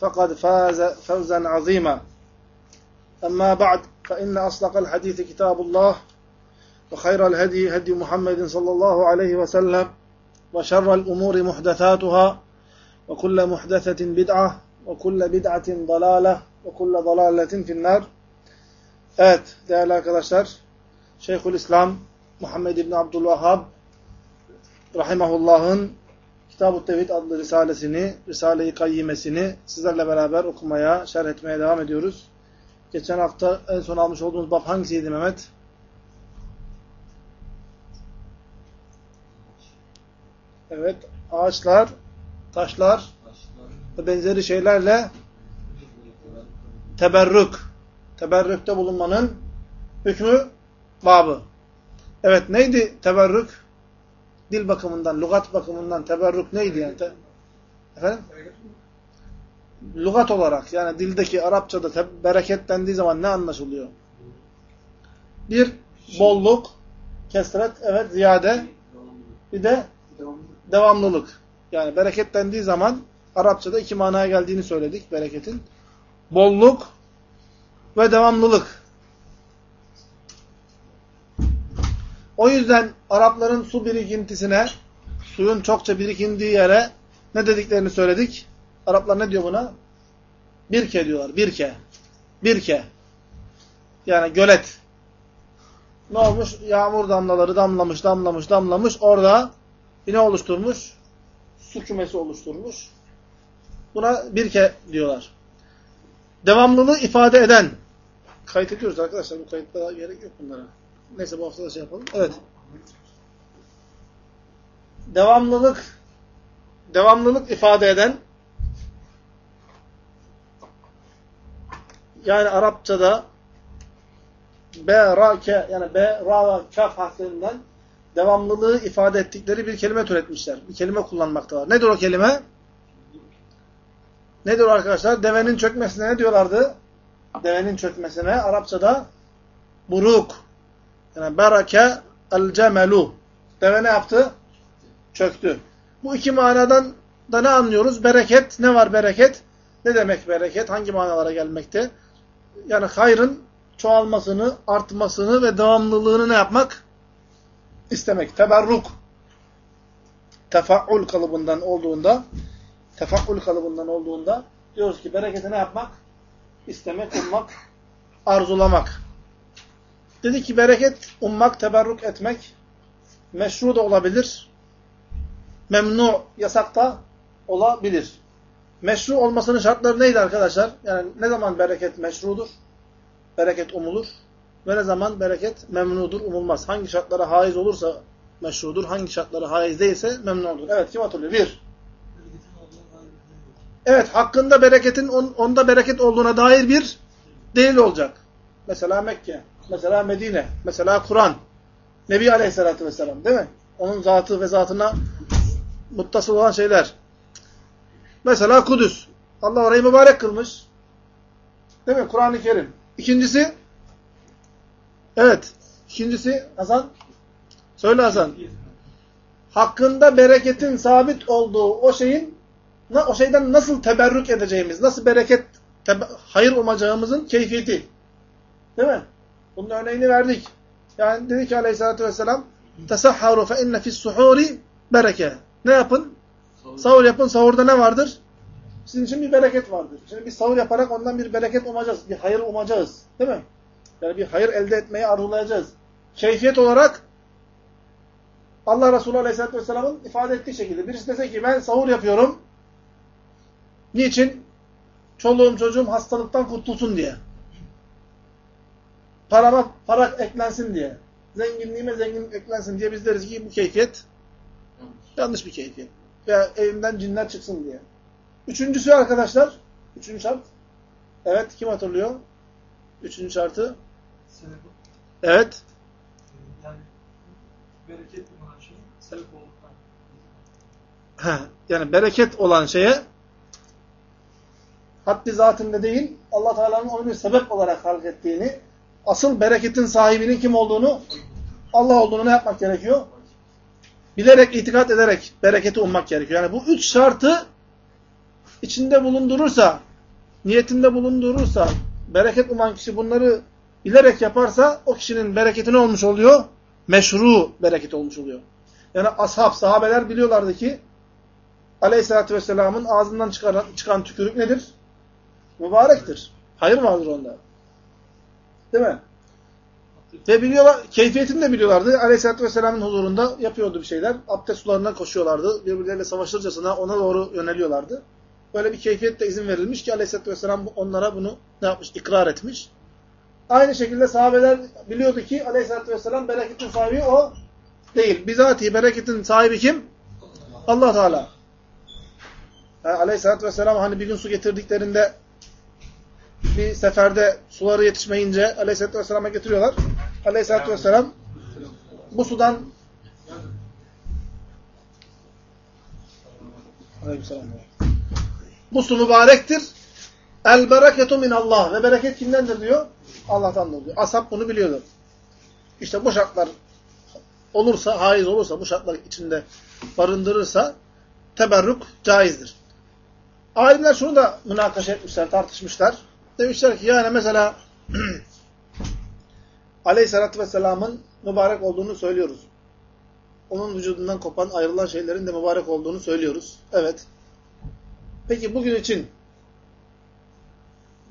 فقد فاز فوزا عظيما. أما بعد فإن أصدق الحديث كتاب الله وخير الهدي هدي محمد صلى الله عليه وسلم وشر الأمور محدثاتها وكل محدثة بدعة وكل بدعة ضلالة وكل ضلالة في النار. Evet değerli arkadaşlar Şeyhülislam Muhammed İbni Abdülvahhab Rahimahullah'ın Kitab-ı Tevhid adlı risalesini, Risale-i Kayyimesini sizlerle beraber okumaya, şerh etmeye devam ediyoruz. Geçen hafta en son almış olduğumuz bab hangisiydi Mehmet? Evet, ağaçlar, taşlar ve benzeri şeylerle teberrük, teberrükte bulunmanın hükmü babı. Evet, neydi teberrük? Dil bakımından, lügat bakımından teberrük neydi yani? Te Efendim? Lügat olarak yani dildeki Arapçada bereket dendiği zaman ne anlaşılıyor? Bir, bolluk, kesret, evet ziyade, bir de devamlılık. Yani bereket dendiği zaman Arapçada iki manaya geldiğini söyledik bereketin. Bolluk ve devamlılık. O yüzden Arapların su birikintisine, suyun çokça birikindiği yere ne dediklerini söyledik. Araplar ne diyor buna? Birke diyorlar. Birke. Birke. Yani gölet. Ne olmuş? Yağmur damlaları damlamış, damlamış, damlamış. Orada ne oluşturmuş? Su kümesi oluşturmuş. Buna birke diyorlar. Devamlılığı ifade eden. Kayıt ediyoruz arkadaşlar. Bu kayıtlara gerek yok bunlara. Neyse bu hafta da şey yapalım. Evet. Devamlılık devamlılık ifade eden yani Arapçada B, Ra, K yani B, Ra ve Kaf harflerinden devamlılığı ifade ettikleri bir kelime türetmişler. Bir kelime kullanmaktalar. Nedir o kelime? Nedir arkadaşlar? Devenin çökmesine ne diyorlardı? Devenin çökmesine Arapçada buruk. Yani bereke el cemelu. Deve ne yaptı? Çöktü. Bu iki manadan da ne anlıyoruz? Bereket. Ne var bereket? Ne demek bereket? Hangi manalara gelmekte? Yani hayrın çoğalmasını, artmasını ve devamlılığını ne yapmak? İstemek. Teberruk. Tefaul kalıbından olduğunda tefaul kalıbından olduğunda diyoruz ki bereketi ne yapmak? İstemek, ummak, arzulamak. Dedi ki bereket ummak, teberruk etmek meşru da olabilir. Memnu, yasak da olabilir. Meşru olmasının şartları neydi arkadaşlar? Yani ne zaman bereket meşrudur? Bereket umulur. Ve ne zaman bereket memnudur, umulmaz. Hangi şartlara haiz olursa meşrudur, hangi şartlara haiz değilse memnudur. Evet, kim hatırlıyor? Bir. Evet, hakkında bereketin on, onda bereket olduğuna dair bir delil olacak. Mesela Mekke, mesela Medine, mesela Kur'an. Nebi Aleyhisselatü Vesselam değil mi? Onun zatı ve zatına muttasıl olan şeyler. Mesela Kudüs. Allah orayı mübarek kılmış. Değil mi? Kur'an-ı Kerim. İkincisi Evet. İkincisi Hasan. Söyle Hasan. Hakkında bereketin sabit olduğu o şeyin o şeyden nasıl teberrük edeceğimiz, nasıl bereket, hayır umacağımızın keyfiyeti. Değil mi? Bunun örneğini verdik. Yani dedi ki aleyhissalatü vesselam tesahharu fe inne fis suhuri bereke. Ne yapın? Sahur yapın. Sahurda ne vardır? Sizin için bir bereket vardır. Şimdi biz sahur yaparak ondan bir bereket umacağız. Bir hayır umacağız. Değil mi? Yani bir hayır elde etmeyi arzulayacağız. Keyfiyet olarak Allah Resulü Aleyhisselatü Vesselam'ın ifade ettiği şekilde birisi dese ki ben sahur yapıyorum. Niçin? Çoluğum çocuğum hastalıktan kurtulsun diye. Parama para eklensin diye. Zenginliğime zenginlik eklensin diye biz deriz ki bu keyfiyet yanlış bir keyfiyet. Veya evimden cinler çıksın diye. Üçüncüsü arkadaşlar. Üçüncü şart. Evet kim hatırlıyor? Üçüncü şartı. Sebep, Evet. yani bereket olan şey sebep olduktan. Heh, yani bereket olan şeye haddi zatında değil Allah Teala'nın onu bir sebep olarak halk ettiğini, asıl bereketin sahibinin kim olduğunu, Allah olduğunu ne yapmak gerekiyor? Bilerek, itikat ederek bereketi ummak gerekiyor. Yani bu üç şartı içinde bulundurursa, niyetinde bulundurursa, bereket uman kişi bunları bilerek yaparsa o kişinin bereketi ne olmuş oluyor? Meşru bereket olmuş oluyor. Yani ashab, sahabeler biliyorlardı ki Aleyhisselatü Vesselam'ın ağzından çıkan, çıkan tükürük nedir? Mübarektir. Hayır vardır onda. Değil mi? Ve biliyorlar, keyfiyetini de biliyorlardı. Aleyhisselatü Vesselam'ın huzurunda yapıyordu bir şeyler. Abdest sularına koşuyorlardı. Birbirleriyle savaşırcasına ona doğru yöneliyorlardı. Böyle bir keyfiyet de izin verilmiş ki Aleyhisselatü Vesselam onlara bunu ne yapmış? İkrar etmiş. Aynı şekilde sahabeler biliyordu ki Aleyhisselatü Vesselam bereketin sahibi o değil. Bizatihi bereketin sahibi kim? Allah Teala. Yani Aleyhisselatü Vesselam hani bir gün su getirdiklerinde bir seferde suları yetişmeyince Aleyhisselatü Vesselam'a getiriyorlar. Aleyhisselatü Vesselam bu sudan. Bu su mübarektir. El bereketu min Allah. Ve bereket kimdendir diyor? Allah'tandır diyor. Ashab bunu biliyordu. İşte bu şartlar olursa, haiz olursa, bu şartlar içinde barındırırsa teberrük caizdir. Alimler şunu da münakaşa etmişler, tartışmışlar. Demişler ki yani mesela Aleyhisselatü Vesselam'ın mübarek olduğunu söylüyoruz. Onun vücudundan kopan, ayrılan şeylerin de mübarek olduğunu söylüyoruz. Evet. Peki bugün için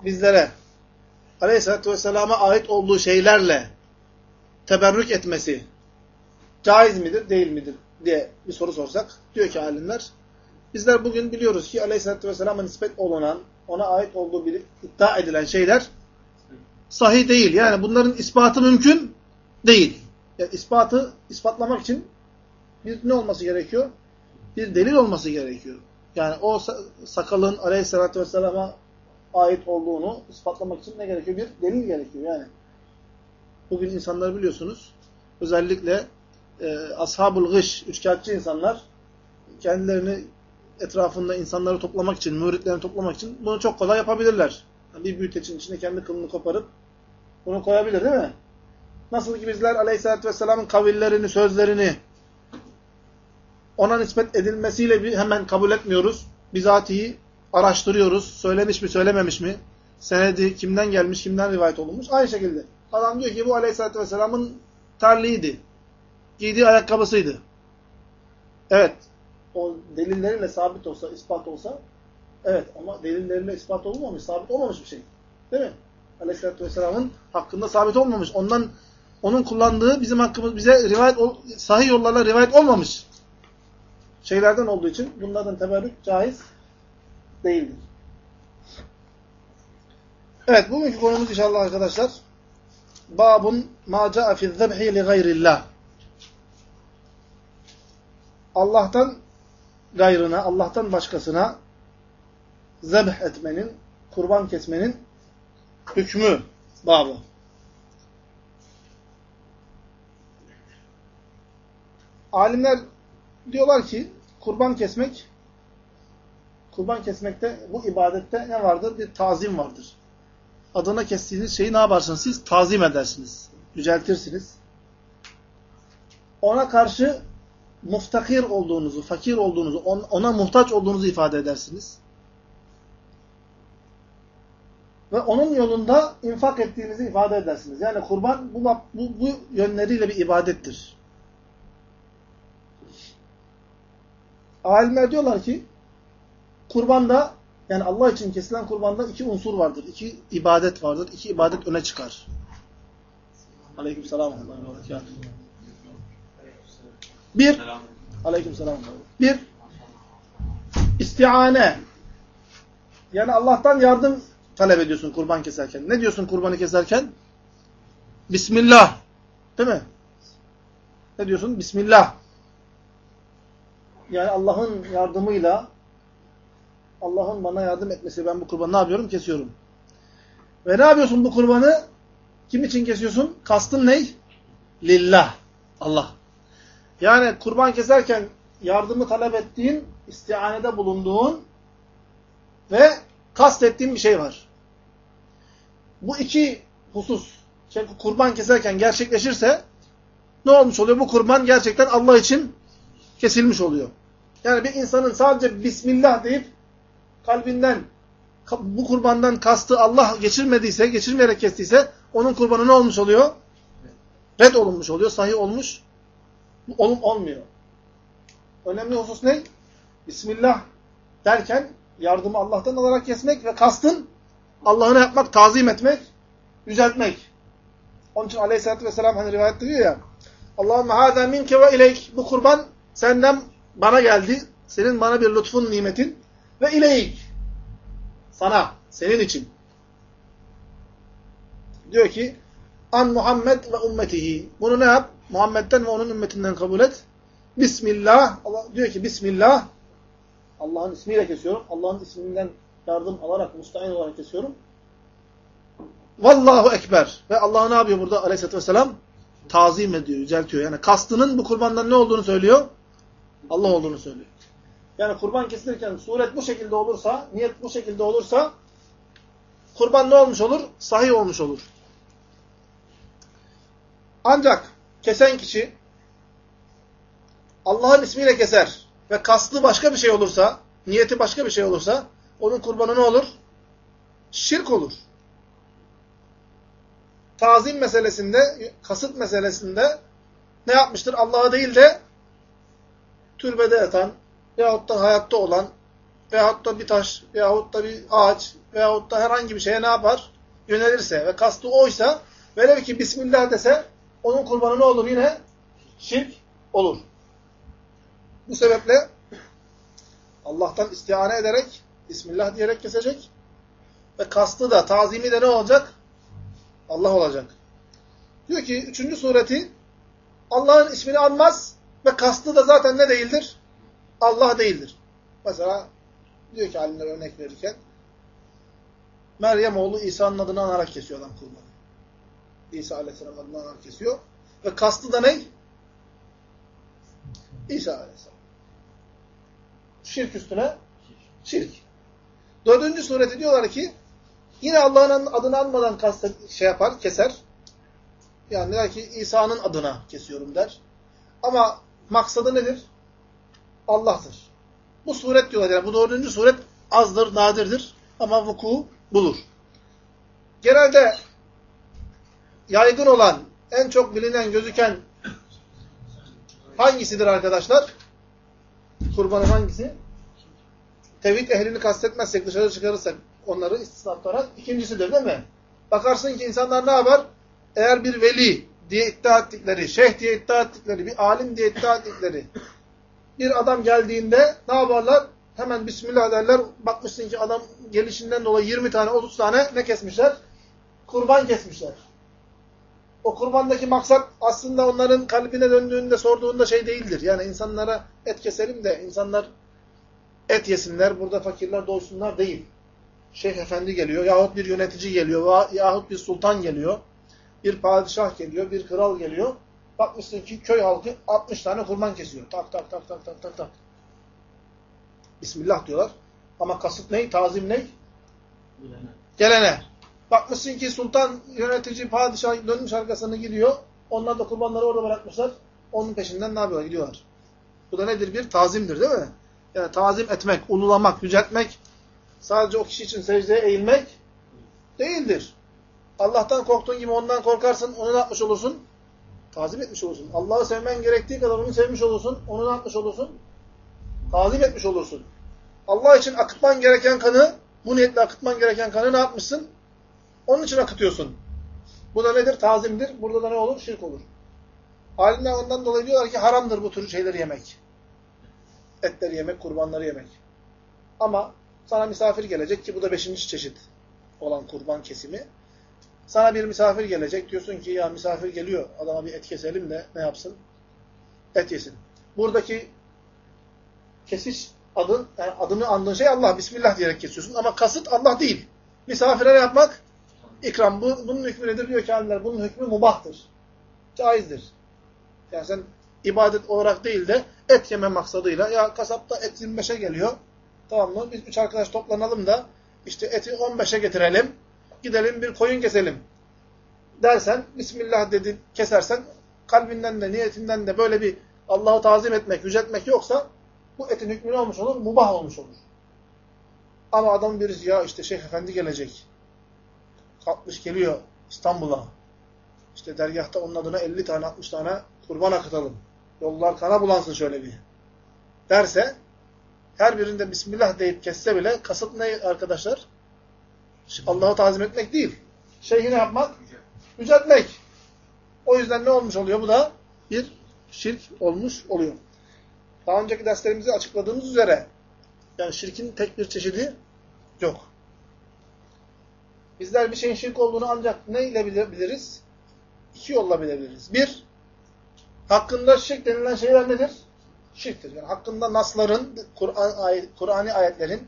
bizlere Aleyhisselatü Vesselam'a ait olduğu şeylerle teberrük etmesi caiz midir, değil midir diye bir soru sorsak, diyor ki alimler, bizler bugün biliyoruz ki Aleyhisselatü Vesselam'a nispet olunan, ona ait olduğu bir iddia edilen şeyler sahih değil. Yani bunların ispatı mümkün değil. Yani ispatı ispatlamak için bir ne olması gerekiyor? Bir delil olması gerekiyor. Yani o sakalın Aleyhisselatü Vesselam'a ait olduğunu ispatlamak için ne gerekiyor? Bir delil gerekiyor yani. Bugün insanlar biliyorsunuz özellikle e, ashab-ül gış, üçkağıtçı insanlar kendilerini etrafında insanları toplamak için, müritlerini toplamak için bunu çok kolay yapabilirler. Yani bir büyütecin içine kendi kılını koparıp bunu koyabilir değil mi? Nasıl ki bizler Aleyhisselatü Vesselam'ın kavillerini, sözlerini ona nispet edilmesiyle hemen kabul etmiyoruz. Bizatihi araştırıyoruz. Söylemiş mi, söylememiş mi? Senedi kimden gelmiş, kimden rivayet olunmuş? Aynı şekilde. Adam diyor ki bu Aleyhisselatü Vesselam'ın terliğiydi. Giydiği ayakkabısıydı. Evet. O delilleriyle sabit olsa, ispat olsa evet ama delilleriyle ispat olmamış, sabit olmamış bir şey. Değil mi? Aleyhisselatü Vesselam'ın hakkında sabit olmamış. Ondan onun kullandığı bizim hakkımız bize rivayet sahih yollarla rivayet olmamış şeylerden olduğu için bunlardan teberrük caiz değildir. Evet, bugünkü konumuz inşallah arkadaşlar babun ma ca'a fi zebhi li gayrillah. Allah'tan gayrına, Allah'tan başkasına zebh etmenin, kurban kesmenin hükmü babı. Alimler diyorlar ki kurban kesmek kurban kesmekte bu ibadette ne vardır? Bir tazim vardır. Adına kestiğiniz şeyi ne yaparsınız siz? Tazim edersiniz. Yüceltirsiniz. Ona karşı muftakir olduğunuzu, fakir olduğunuzu, ona muhtaç olduğunuzu ifade edersiniz. Ve onun yolunda infak ettiğinizi ifade edersiniz. Yani kurban bu, bu, bu yönleriyle bir ibadettir. Alimler diyorlar ki kurbanda Yani Allah için kesilen kurbanda iki unsur vardır. iki ibadet vardır. iki ibadet öne çıkar. Aleykümselam. Bir, aleykümselam. Bir, istiane. Yani Allah'tan yardım talep ediyorsun kurban keserken. Ne diyorsun kurbanı keserken? Bismillah. Değil mi? Ne diyorsun? Bismillah. Yani Allah'ın yardımıyla Allah'ın bana yardım etmesi ben bu kurbanı ne yapıyorum? Kesiyorum. Ve ne yapıyorsun bu kurbanı? Kim için kesiyorsun? Kastın ne? Lillah. Allah. Yani kurban keserken yardımı talep ettiğin, istianede bulunduğun ve kastettiğin bir şey var. Bu iki husus, çünkü kurban keserken gerçekleşirse ne olmuş oluyor? Bu kurban gerçekten Allah için kesilmiş oluyor. Yani bir insanın sadece Bismillah deyip kalbinden bu kurbandan kastı Allah geçirmediyse, geçirmeyerek kestiyse onun kurbanı ne olmuş oluyor? Red olunmuş oluyor, sahih olmuş olum olmuyor. Önemli husus ne? Bismillah derken yardımı Allah'tan alarak kesmek ve kastın Allah'ına yapmak, tazim etmek, yüceltmek. Onun için aleyhissalatü vesselam hani rivayette diyor ya Allahümme hâzâ minke ve ileyk bu kurban senden bana geldi. Senin bana bir lütfun, nimetin ve ileyk sana, senin için. Diyor ki an Muhammed ve ümmetihi. Bunu ne yap? Muhammed'den ve onun ümmetinden kabul et. Bismillah. Allah diyor ki Bismillah. Allah'ın ismiyle kesiyorum. Allah'ın isminden yardım alarak, müstahil olarak kesiyorum. Vallahu Ekber. Ve Allah ne yapıyor burada aleyhissalatü vesselam? Tazim ediyor, yüceltiyor. Yani kastının bu kurbandan ne olduğunu söylüyor? Allah olduğunu söylüyor. Yani kurban kesilirken suret bu şekilde olursa, niyet bu şekilde olursa kurban ne olmuş olur? Sahih olmuş olur. Ancak kesen kişi Allah'ın ismiyle keser ve kastı başka bir şey olursa, niyeti başka bir şey olursa onun kurbanı ne olur? Şirk olur. Tazim meselesinde, kasıt meselesinde ne yapmıştır? Allah'a değil de türbede yatan veyahut da hayatta olan veyahut da bir taş veyahut da bir ağaç veyahut da herhangi bir şeye ne yapar? Yönelirse ve kastı oysa velev ki Bismillah dese onun kurbanı ne olur yine? Şirk olur. Bu sebeple Allah'tan istihane ederek, Bismillah diyerek kesecek ve kastı da, tazimi de ne olacak? Allah olacak. Diyor ki üçüncü sureti Allah'ın ismini anmaz ve kastı da zaten ne değildir? Allah değildir. Mesela diyor ki alimler örnek verirken Meryem oğlu İsa'nın adını anarak kesiyor adam kurbanı. İsa Aleyhisselam adını anarak kesiyor. Ve kastı da ne? İsa Aleyhisselam. Şirk üstüne şirk. Dördüncü sureti diyorlar ki yine Allah'ın adını anmadan kastet, şey yapar, keser. Yani der ki İsa'nın adına kesiyorum der. Ama maksadı nedir? Allah'tır. Bu suret diyorlar. Yani bu dördüncü suret azdır, nadirdir ama vuku bulur. Genelde yaygın olan, en çok bilinen, gözüken hangisidir arkadaşlar? Kurbanın hangisi? Tevhid ehlini kastetmezsek, dışarı çıkarırsak onları istisna tutarak ikincisidir değil mi? Bakarsın ki insanlar ne yapar? Eğer bir veli diye iddia ettikleri, şeyh diye iddia ettikleri, bir alim diye iddia ettikleri bir adam geldiğinde ne yaparlar? Hemen Bismillah derler. Bakmışsın ki adam gelişinden dolayı 20 tane, 30 tane ne kesmişler? Kurban kesmişler. O kurbandaki maksat aslında onların kalbine döndüğünde, sorduğunda şey değildir. Yani insanlara et keselim de insanlar et yesinler, burada fakirler doysunlar değil. Şeyh efendi geliyor, yahut bir yönetici geliyor, yahut bir sultan geliyor, bir padişah geliyor, bir kral geliyor. Bakmışsın ki köy halkı 60 tane kurban kesiyor. Tak tak tak tak tak tak tak. Bismillah diyorlar. Ama kasıt ne? Tazim ne? Gelene. Bakmışsın ki sultan, yönetici, padişah dönmüş arkasını gidiyor. Onlar da kurbanları orada bırakmışlar. Onun peşinden ne yapıyorlar? Gidiyorlar. Bu da nedir? Bir tazimdir değil mi? Yani tazim etmek, ululamak, yüceltmek sadece o kişi için secdeye eğilmek değildir. Allah'tan korktuğun gibi ondan korkarsın, onu ne yapmış olursun? Tazim etmiş olursun. Allah'ı sevmen gerektiği kadar onu sevmiş olursun. Onu ne yapmış olursun? Tazim etmiş olursun. Allah için akıtman gereken kanı, bu niyetle akıtman gereken kanı ne yapmışsın? Onun için akıtıyorsun. Bu da nedir? Tazimdir. Burada da ne olur? Şirk olur. Alimler ondan dolayı diyorlar ki haramdır bu tür şeyleri yemek. Etleri yemek, kurbanları yemek. Ama sana misafir gelecek ki bu da beşinci çeşit olan kurban kesimi. Sana bir misafir gelecek. Diyorsun ki ya misafir geliyor. Adama bir et keselim de ne yapsın? Et yesin. Buradaki kesiş adın, yani adını andığın şey Allah. Bismillah diyerek kesiyorsun. Ama kasıt Allah değil. Misafire yapmak? İkram. Bu, bunun hükmü nedir diyor ki. Bunun hükmü mubahtır. Caizdir. Yani sen ibadet olarak değil de et yeme maksadıyla ya kasapta et 25'e geliyor. Tamam mı? Biz üç arkadaş toplanalım da işte eti 15'e getirelim. Gidelim bir koyun keselim. Dersen, Bismillah dedi kesersen kalbinden de niyetinden de böyle bir Allah'ı tazim etmek, yüceltmek yoksa bu etin hükmü olmuş olur? Mubah olmuş olur. Ama adam birisi ya işte Şeyh Efendi gelecek. Kalkmış geliyor İstanbul'a. İşte dergahta onun adına 50 tane 60 tane kurban akıtalım. Yollar kana bulansın şöyle bir. Derse her birinde Bismillah deyip kesse bile kasıt ne arkadaşlar? Allah'ı tazim etmek değil. Şeyhi ne yapmak? Yüceltmek. O yüzden ne olmuş oluyor? Bu da bir şirk olmuş oluyor. Daha önceki derslerimizde açıkladığımız üzere yani şirkin tek bir çeşidi yok. Bizler bir şeyin şirk olduğunu ancak ne ile bilebiliriz? İki yolla bilebiliriz. Bir, hakkında şirk denilen şeyler nedir? Şirktir. Yani hakkında nasların, Kur'an ayet, Kur'ani ayetlerin,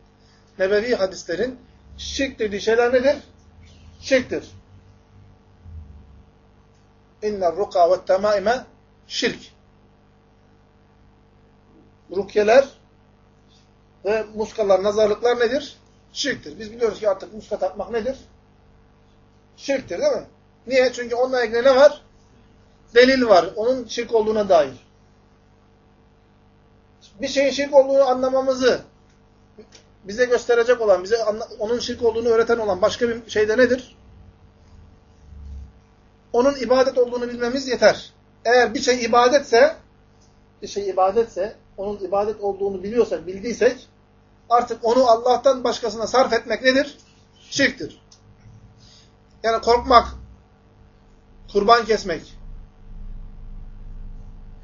nebevi hadislerin şirk dediği şeyler nedir? Şirktir. İnner ruka ve temaime şirk. Rukyeler ve muskalar, nazarlıklar nedir? Şirktir. Biz biliyoruz ki artık muska takmak nedir? Şirktir değil mi? Niye? Çünkü onunla ilgili ne var? Delil var. Onun şirk olduğuna dair. Bir şeyin şirk olduğunu anlamamızı bize gösterecek olan, bize onun şirk olduğunu öğreten olan başka bir şey de nedir? Onun ibadet olduğunu bilmemiz yeter. Eğer bir şey ibadetse, bir şey ibadetse, onun ibadet olduğunu biliyorsak, bildiysek, artık onu Allah'tan başkasına sarf etmek nedir? Şirktir. Yani korkmak, kurban kesmek,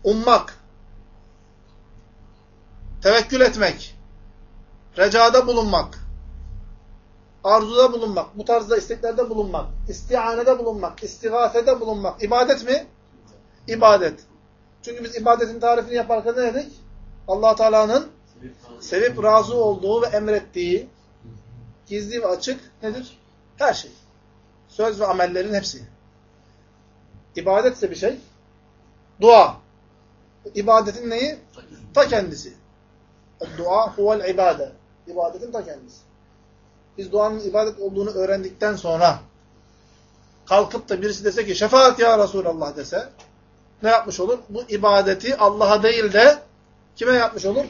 ummak, tevekkül etmek, recada bulunmak, arzuda bulunmak, bu tarzda isteklerde bulunmak, istihanede bulunmak, istigafede bulunmak, ibadet mi? İbadet. Çünkü biz ibadetin tarifini yaparken ne dedik? allah Teala'nın sevip razı olduğu ve emrettiği gizli ve açık nedir? Her şey. Söz ve amellerin hepsi. İbadetse bir şey. Dua. İbadetin neyi? Ta kendisi. Dua huvel ibade. İbadetin ta kendisi. Biz duanın ibadet olduğunu öğrendikten sonra kalkıp da birisi dese ki şefaat ya Resulallah dese ne yapmış olur? Bu ibadeti Allah'a değil de kime yapmış olur?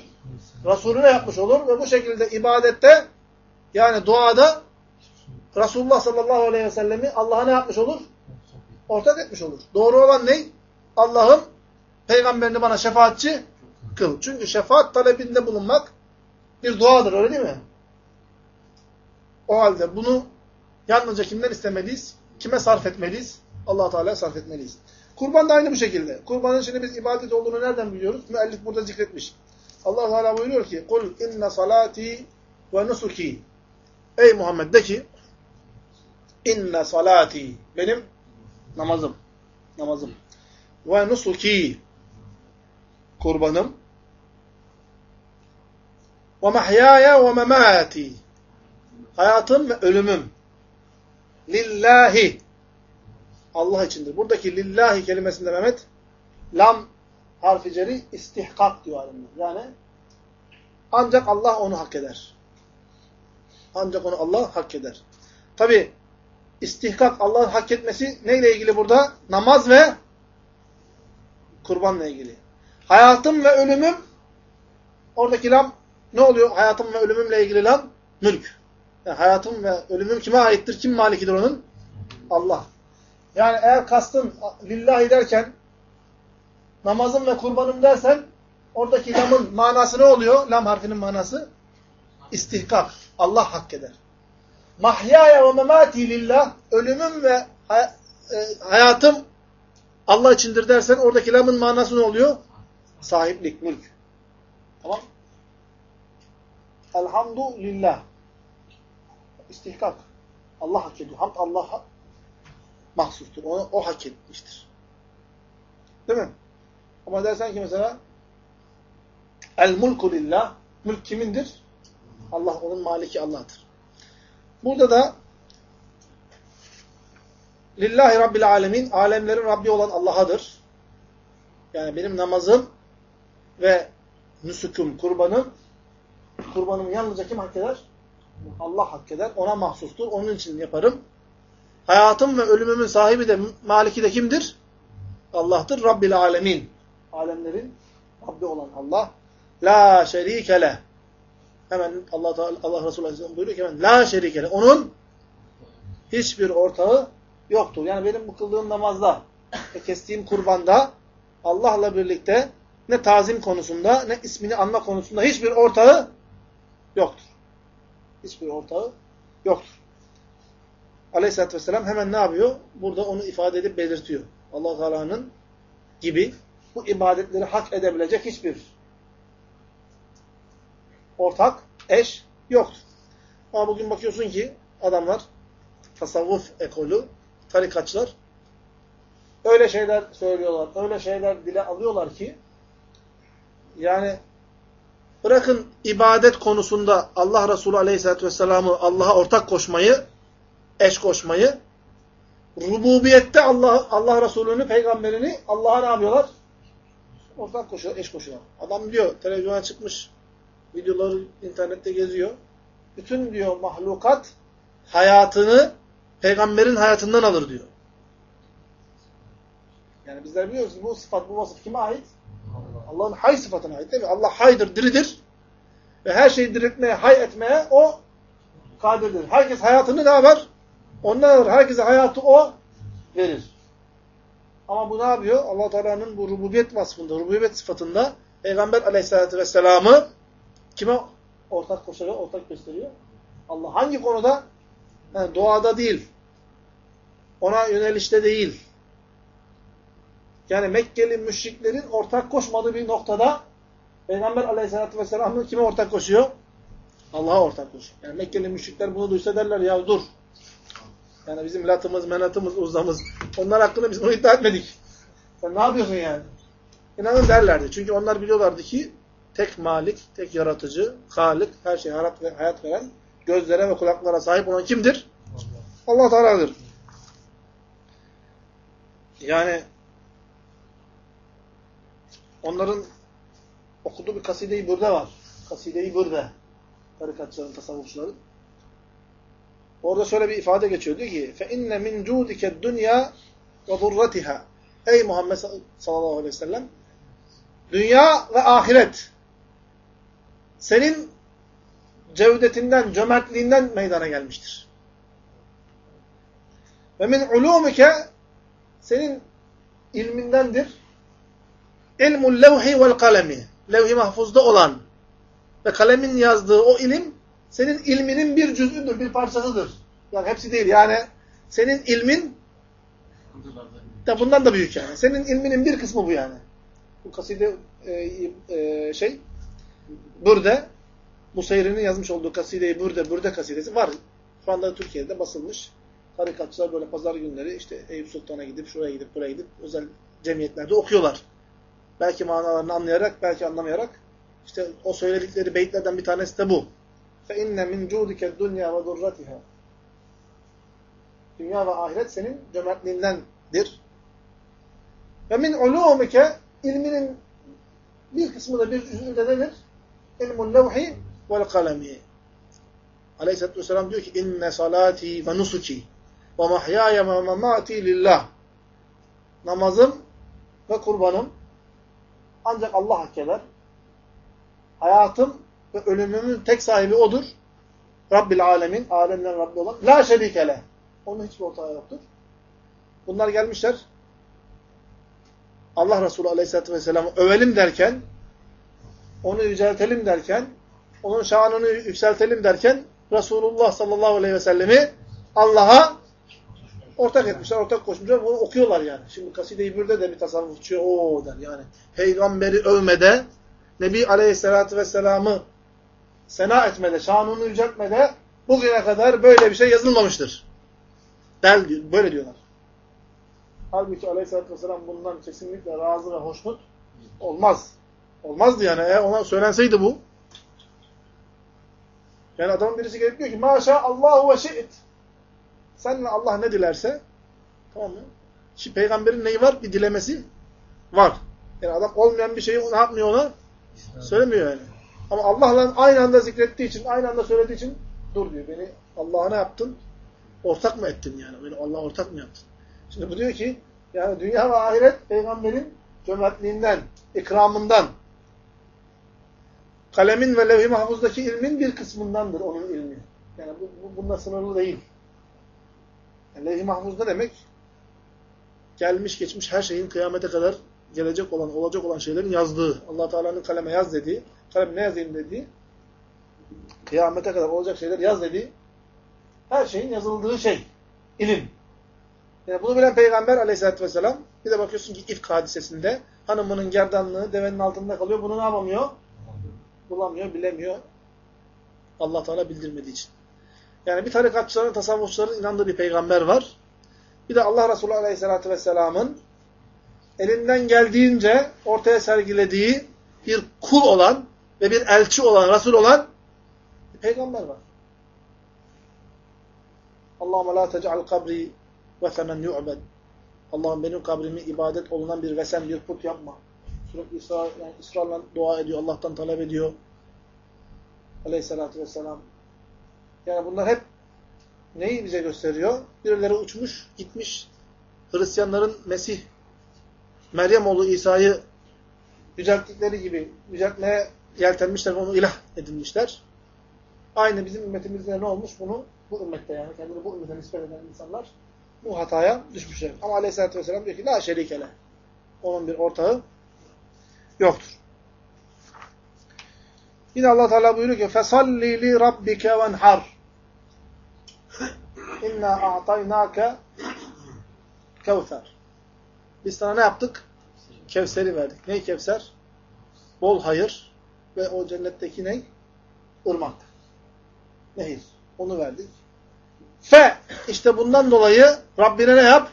Resulüne yapmış olur ve bu şekilde ibadette yani duada Resulullah sallallahu aleyhi ve sellemi Allah'a ne yapmış olur? Ortak etmiş olur. Doğru olan ne? Allah'ım peygamberini bana şefaatçi kıl. Çünkü şefaat talebinde bulunmak bir duadır öyle değil mi? O halde bunu yalnızca kimden istemeliyiz? Kime sarf etmeliyiz? allah Teala'ya sarf etmeliyiz. Kurban da aynı bu şekilde. Kurbanın şimdi biz ibadet olduğunu nereden biliyoruz? Müellif burada zikretmiş. allah Teala buyuruyor ki قُلْ inna salati ve nusuki Ey Muhammed de ki inna salati benim namazım namazım ve nusuki kurbanım ve mahyaya ve memati hayatım ve ölümüm lillahi Allah içindir. Buradaki lillahi kelimesinde Mehmet lam harfi ceri istihkak diyor alimler. Yani ancak Allah onu hak eder. Ancak onu Allah hak eder. Tabi istihkak Allah'ın hak etmesi neyle ilgili burada? Namaz ve kurbanla ilgili. Hayatım ve ölümüm oradaki lam ne oluyor? Hayatım ve ölümümle ilgili lam mülk. Yani hayatım ve ölümüm kime aittir? Kim malikidir onun? Allah. Yani eğer kastın lillahi derken namazım ve kurbanım dersen oradaki lamın manası ne oluyor? Lam harfinin manası? İstihkak. Allah hak eder. Mahyaya ve memati lillah. Ölümüm ve e, hayatım Allah içindir dersen oradaki lamın manası ne oluyor? Sahiplik, mülk. Tamam. Elhamdu lillah. İstihkak. Allah hak ediyor. Hamd Allah'a mahsustur. Onu, o hak etmiştir. Değil mi? Ama dersen ki mesela El mulku lillah. Mülk kimindir? Allah, onun maliki Allah'tır. Burada da Lillahi Rabbil Alemin. Alemlerin Rabbi olan Allah'adır. Yani benim namazım ve nüsukum, kurbanım kurbanımı yalnızca kim hak eder? Allah hak eder. Ona mahsustur. Onun için yaparım. Hayatım ve ölümümün sahibi de, maliki de kimdir? Allah'tır. Rabbil alemin. Alemlerin Rabbi olan Allah. La şerike leh. Hemen Allah Teala Allah Resulü Aleyhisselam buyuruyor ki hemen la şerike leh. Onun hiçbir ortağı yoktur. Yani benim bu kıldığım namazda ve kestiğim kurbanda Allah'la birlikte ne tazim konusunda ne ismini anma konusunda hiçbir ortağı yoktur. Hiçbir ortağı yoktur. Aleyhisselatü Vesselam hemen ne yapıyor? Burada onu ifade edip belirtiyor. allah Teala'nın gibi bu ibadetleri hak edebilecek hiçbir ortak, eş yoktur. Ama bugün bakıyorsun ki adamlar tasavvuf ekolü, tarikatçılar öyle şeyler söylüyorlar, öyle şeyler dile alıyorlar ki yani bırakın ibadet konusunda Allah Resulü Aleyhisselatü Vesselam'ı Allah'a ortak koşmayı, eş koşmayı, rububiyette Allah Allah Resulü'nü, peygamberini Allah'a ne yapıyorlar? Ortak koşuyor, eş koşuyor. Adam diyor, televizyona çıkmış, videoları internette geziyor. Bütün diyor mahlukat hayatını peygamberin hayatından alır diyor. Yani bizler biliyoruz ki bu sıfat, bu vasıf kime ait? Allah'ın hay sıfatına ait değil mi? Allah haydır, diridir. Ve her şeyi diriltmeye, hay etmeye o kadirdir. Herkes hayatını ne yapar? Ondan alır. Herkese hayatı o verir. Ama bu ne yapıyor? allah Teala'nın bu rububiyet vasfında, rububiyet sıfatında Peygamber aleyhissalatü vesselam'ı kime ortak koşuyor, ortak gösteriyor? Allah hangi konuda? Yani doğada değil. Ona yönelişte değil. Yani Mekkeli müşriklerin ortak koşmadığı bir noktada Peygamber aleyhissalatü vesselam'ı kime ortak koşuyor? Allah'a ortak koşuyor. Yani Mekkeli müşrikler bunu duysa derler ya dur. Yani bizim latımız, menatımız, uzamız onlar hakkında biz bunu iddia etmedik. Sen ne yapıyorsun yani? İnanın derlerdi. Çünkü onlar biliyorlardı ki tek malik, tek yaratıcı, halik, her şey hayat, ve hayat veren, gözlere ve kulaklara sahip olan kimdir? Allah Teala'dır. Yani onların okuduğu bir kaside-i burada var. Kaside-i burada. Tarikatçıların, tasavvufçuların. Orada şöyle bir ifade geçiyor. Diyor ki فَاِنَّ مِنْ جُودِكَ الدُّنْيَا وَضُرَّتِهَا Ey Muhammed sallallahu aleyhi ve sellem dünya ve ahiret senin cevdetinden, cömertliğinden meydana gelmiştir. Ve min ulumike senin ilmindendir. İlmul levhi vel kalemi. Levh-i mahfuzda olan ve kalemin yazdığı o ilim senin ilminin bir cüzüdür, bir parçasıdır. Yani hepsi değil. Yani senin ilmin de bundan da büyük yani. Senin ilminin bir kısmı bu yani. Bu kaside e, e, şey burada bu seyrinin yazmış olduğu kasideyi burada, burada kasidesi var. Şu anda Türkiye'de basılmış. Tarikatçılar böyle pazar günleri işte Eyüp Sultan'a gidip şuraya gidip buraya gidip özel cemiyetlerde okuyorlar. Belki manalarını anlayarak, belki anlamayarak. İşte o söyledikleri beyitlerden bir tanesi de bu. فَاِنَّ مِنْ جُودِكَ الدُّنْيَا وَدُرَّتِهَا Dünya ve ahiret senin cömertliğindendir. Ve min ulûmike ilminin bir kısmı da bir cüzü de nedir? İlmul levhi vel kalemi. Aleyhisselatü Vesselam diyor ki inne salati ve nusuki ve mahyaya ve memati lillah. Namazım ve kurbanım ancak Allah hak eder. Hayatım ve ölümümün tek sahibi odur. Rabbil alemin, alemlerin Rabbi olan. La şerikele. Onun hiçbir ortağı yoktur. Bunlar gelmişler. Allah Resulü Aleyhisselatü Vesselam'ı övelim derken, onu yüceltelim derken, onun şanını yükseltelim derken Resulullah sallallahu aleyhi ve sellemi Allah'a ortak etmişler, ortak koşmuşlar. Bunu okuyorlar yani. Şimdi Kaside-i Bürde de bir tasavvufçu o der yani. Peygamberi övmede, Nebi aleyhissalatü vesselam'ı sena etmede, şanını yüceltmede bugüne kadar böyle bir şey yazılmamıştır. Diyor, böyle diyorlar. Halbuki aleyhissalatü vesselam bundan kesinlikle razı ve hoşnut olmaz. Olmazdı yani. Eğer ona söylenseydi bu. Yani adamın birisi gelip diyor ki Maşa Allahu ve şi'it. Seninle Allah ne dilerse tamam mı? Şimdi peygamberin neyi var? Bir dilemesi var. Yani adam olmayan bir şeyi ne yapmıyor ona? Söylemiyor yani. Ama Allah'la aynı anda zikrettiği için, aynı anda söylediği için dur diyor. Beni Allah'a ne yaptın? Ortak mı ettin yani? Beni Allah'a ortak mı yaptın? Şimdi bu diyor ki yani dünya ve ahiret peygamberin cömertliğinden, ikramından, kalemin ve levh-i mahfuzdaki ilmin bir kısmındandır onun ilmi. Yani bu, bu bunda sınırlı değil. Yani levh-i mahfuzda demek gelmiş geçmiş her şeyin kıyamete kadar gelecek olan, olacak olan şeylerin yazdığı. allah Teala'nın kaleme yaz dediği, kalem ne yazayım dediği, kıyamete kadar olacak şeyler yaz dediği, her şeyin yazıldığı şey. ilim. Yani bunu bilen Peygamber aleyhissalatü vesselam, bir de bakıyorsun ki ifk hadisesinde, hanımının gerdanlığı devenin altında kalıyor, bunu ne yapamıyor? Bulamıyor, bilemiyor. allah Teala bildirmediği için. Yani bir tarikatçıların, tasavvufçuların inandığı bir peygamber var. Bir de Allah Resulü Aleyhisselatü Vesselam'ın elinden geldiğince ortaya sergilediği bir kul olan ve bir elçi olan, Resul olan bir peygamber var. Allahümme la tec'al kabri vefenen yu'bed. Allah'ım benim kabrimi ibadet olunan bir vesen, bir put yapma. Sürekli ısrar, yani ısrarla dua ediyor, Allah'tan talep ediyor. Aleyhisselatü Vesselam. Yani bunlar hep neyi bize gösteriyor? Birileri uçmuş, gitmiş. Hristiyanların Mesih, Meryem oğlu İsa'yı yücelttikleri gibi yüceltmeye yeltenmişler ve onu ilah edinmişler. Aynı bizim ümmetimizde ne olmuş? Bunu bu ümmette yani kendini bu ümmete nispet eden insanlar bu hataya düşmüşler. Ama aleyhissalatü vesselam diyor ki la şerikele. Onun bir ortağı yoktur. Yine Allah Teala buyuruyor ki li rabbike venhar. İnna a'taynake kevser. Biz sana ne yaptık? Kevser'i verdik. Ney Kevser? Bol hayır ve o cennetteki ney? Irmak. Nehir. Onu verdik. Fe işte bundan dolayı Rabbine ne yap?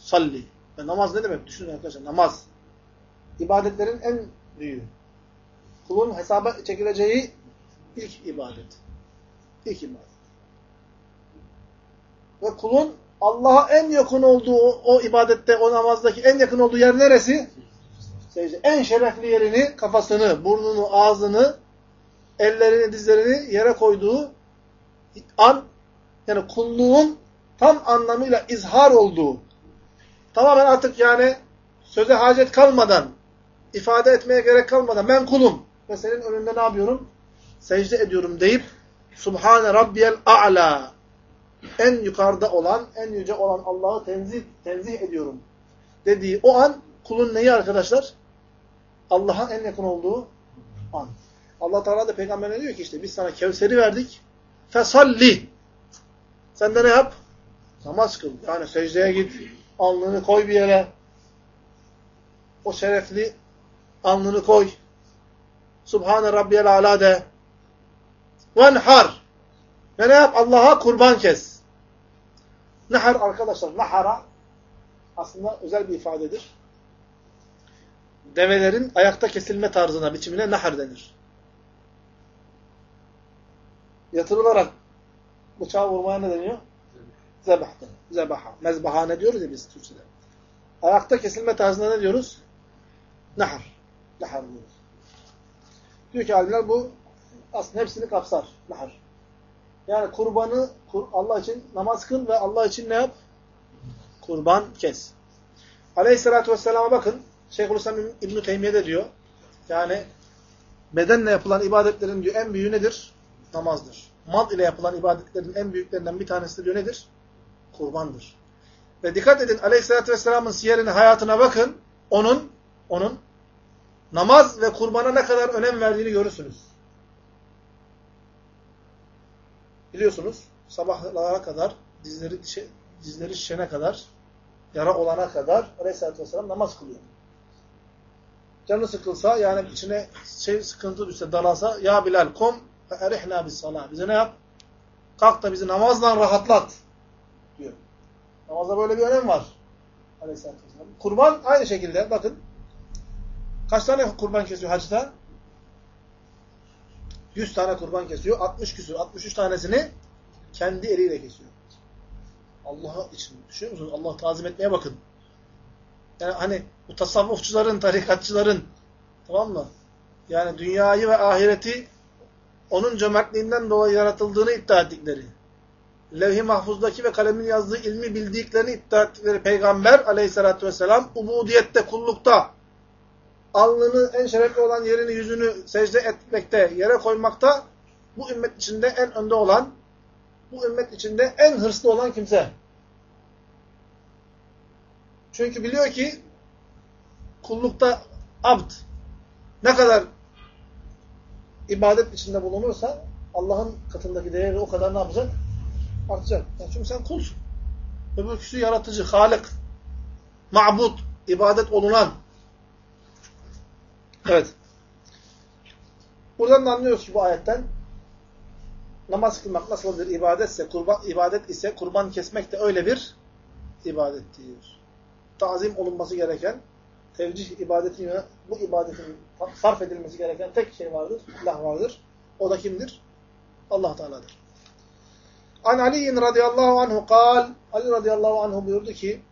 Salli. Ve namaz ne demek? Düşünün arkadaşlar. Namaz. İbadetlerin en büyüğü. Kulun hesaba çekileceği ilk ibadet. İlk ibadet. Ve kulun Allah'a en yakın olduğu o, ibadette, o namazdaki en yakın olduğu yer neresi? Secde. En şerefli yerini, kafasını, burnunu, ağzını, ellerini, dizlerini yere koyduğu an, yani kulluğun tam anlamıyla izhar olduğu, tamamen artık yani söze hacet kalmadan, ifade etmeye gerek kalmadan, ben kulum ve senin önünde ne yapıyorum? Secde ediyorum deyip, Subhane Rabbiyel A'la en yukarıda olan, en yüce olan Allah'ı tenzih, tenzih ediyorum dediği o an kulun neyi arkadaşlar? Allah'a en yakın olduğu an. Allah Teala da peygamberine diyor ki işte biz sana Kevser'i verdik. Fesalli. Sen de ne yap? Namaz kıl. Yani secdeye git. Alnını koy bir yere. O şerefli alnını koy. Subhane Rabbiyel Ala de. Venhar. Ve ne yap? Allah'a kurban kes. Nahar arkadaşlar, nahara aslında özel bir ifadedir. Develerin ayakta kesilme tarzına, biçimine nahar denir. Yatırılarak bıçağı vurmaya ne deniyor? Zebah denir. Zebaha. Mezbaha ne diyoruz ya biz Türkçe'de. Ayakta kesilme tarzına ne diyoruz? Nahar. Diyoruz. Diyor ki alimler bu aslında hepsini kapsar. Nahar. Yani kurbanı Allah için namaz kıl ve Allah için ne yap? Kurban kes. Aleyhissalatü vesselama bakın. Şeyhülislam İbn-i Teymiye de diyor. Yani bedenle yapılan ibadetlerin diyor en büyüğü nedir? Namazdır. Mal ile yapılan ibadetlerin en büyüklerinden bir tanesi diyor nedir? Kurbandır. Ve dikkat edin Aleyhisselatü Vesselam'ın siyerine, hayatına bakın. Onun, onun namaz ve kurbana ne kadar önem verdiğini görürsünüz. biliyorsunuz sabahlara kadar dizleri dişe, dizleri şişene kadar yara olana kadar Aleyhisselatü Vesselam namaz kılıyor. Canı sıkılsa yani içine şey sıkıntı düşse daralsa ya Bilal kum fe erihna bis salah. Bize ne yap? Kalk da bizi namazla rahatlat diyor. Namazda böyle bir önem var. Aleyhisselatü Vesselam. Kurban aynı şekilde bakın. Kaç tane kurban kesiyor hacda? 100 tane kurban kesiyor. 60 küsur. 63 tanesini kendi eliyle kesiyor. Allah için. Düşünüyor musunuz? Allah tazim etmeye bakın. Yani hani bu tasavvufçuların, tarikatçıların tamam mı? Yani dünyayı ve ahireti onun cömertliğinden dolayı yaratıldığını iddia ettikleri, levh-i mahfuzdaki ve kalemin yazdığı ilmi bildiklerini iddia ettikleri Peygamber aleyhissalatü vesselam ubudiyette, kullukta alnını en şerefli olan yerini, yüzünü secde etmekte, yere koymakta bu ümmet içinde en önde olan, bu ümmet içinde en hırslı olan kimse. Çünkü biliyor ki kullukta abd ne kadar ibadet içinde bulunursa Allah'ın katındaki değeri o kadar ne yapacak? Artacak. Yani çünkü sen kulsun. Öbürküsü yaratıcı, halik, ma'bud, ibadet olunan. Evet. Buradan da anlıyoruz ki bu ayetten namaz kılmak nasıl bir ibadetse, kurban, ibadet ise kurban kesmek de öyle bir ibadettir. Tazim olunması gereken, tevcih ibadetine, bu ibadetin sarf edilmesi gereken tek şey vardır, ilah vardır. O da kimdir? Allah Teala'dır. An Ali radıyallahu anhu kal, Ali radıyallahu anhu buyurdu ki,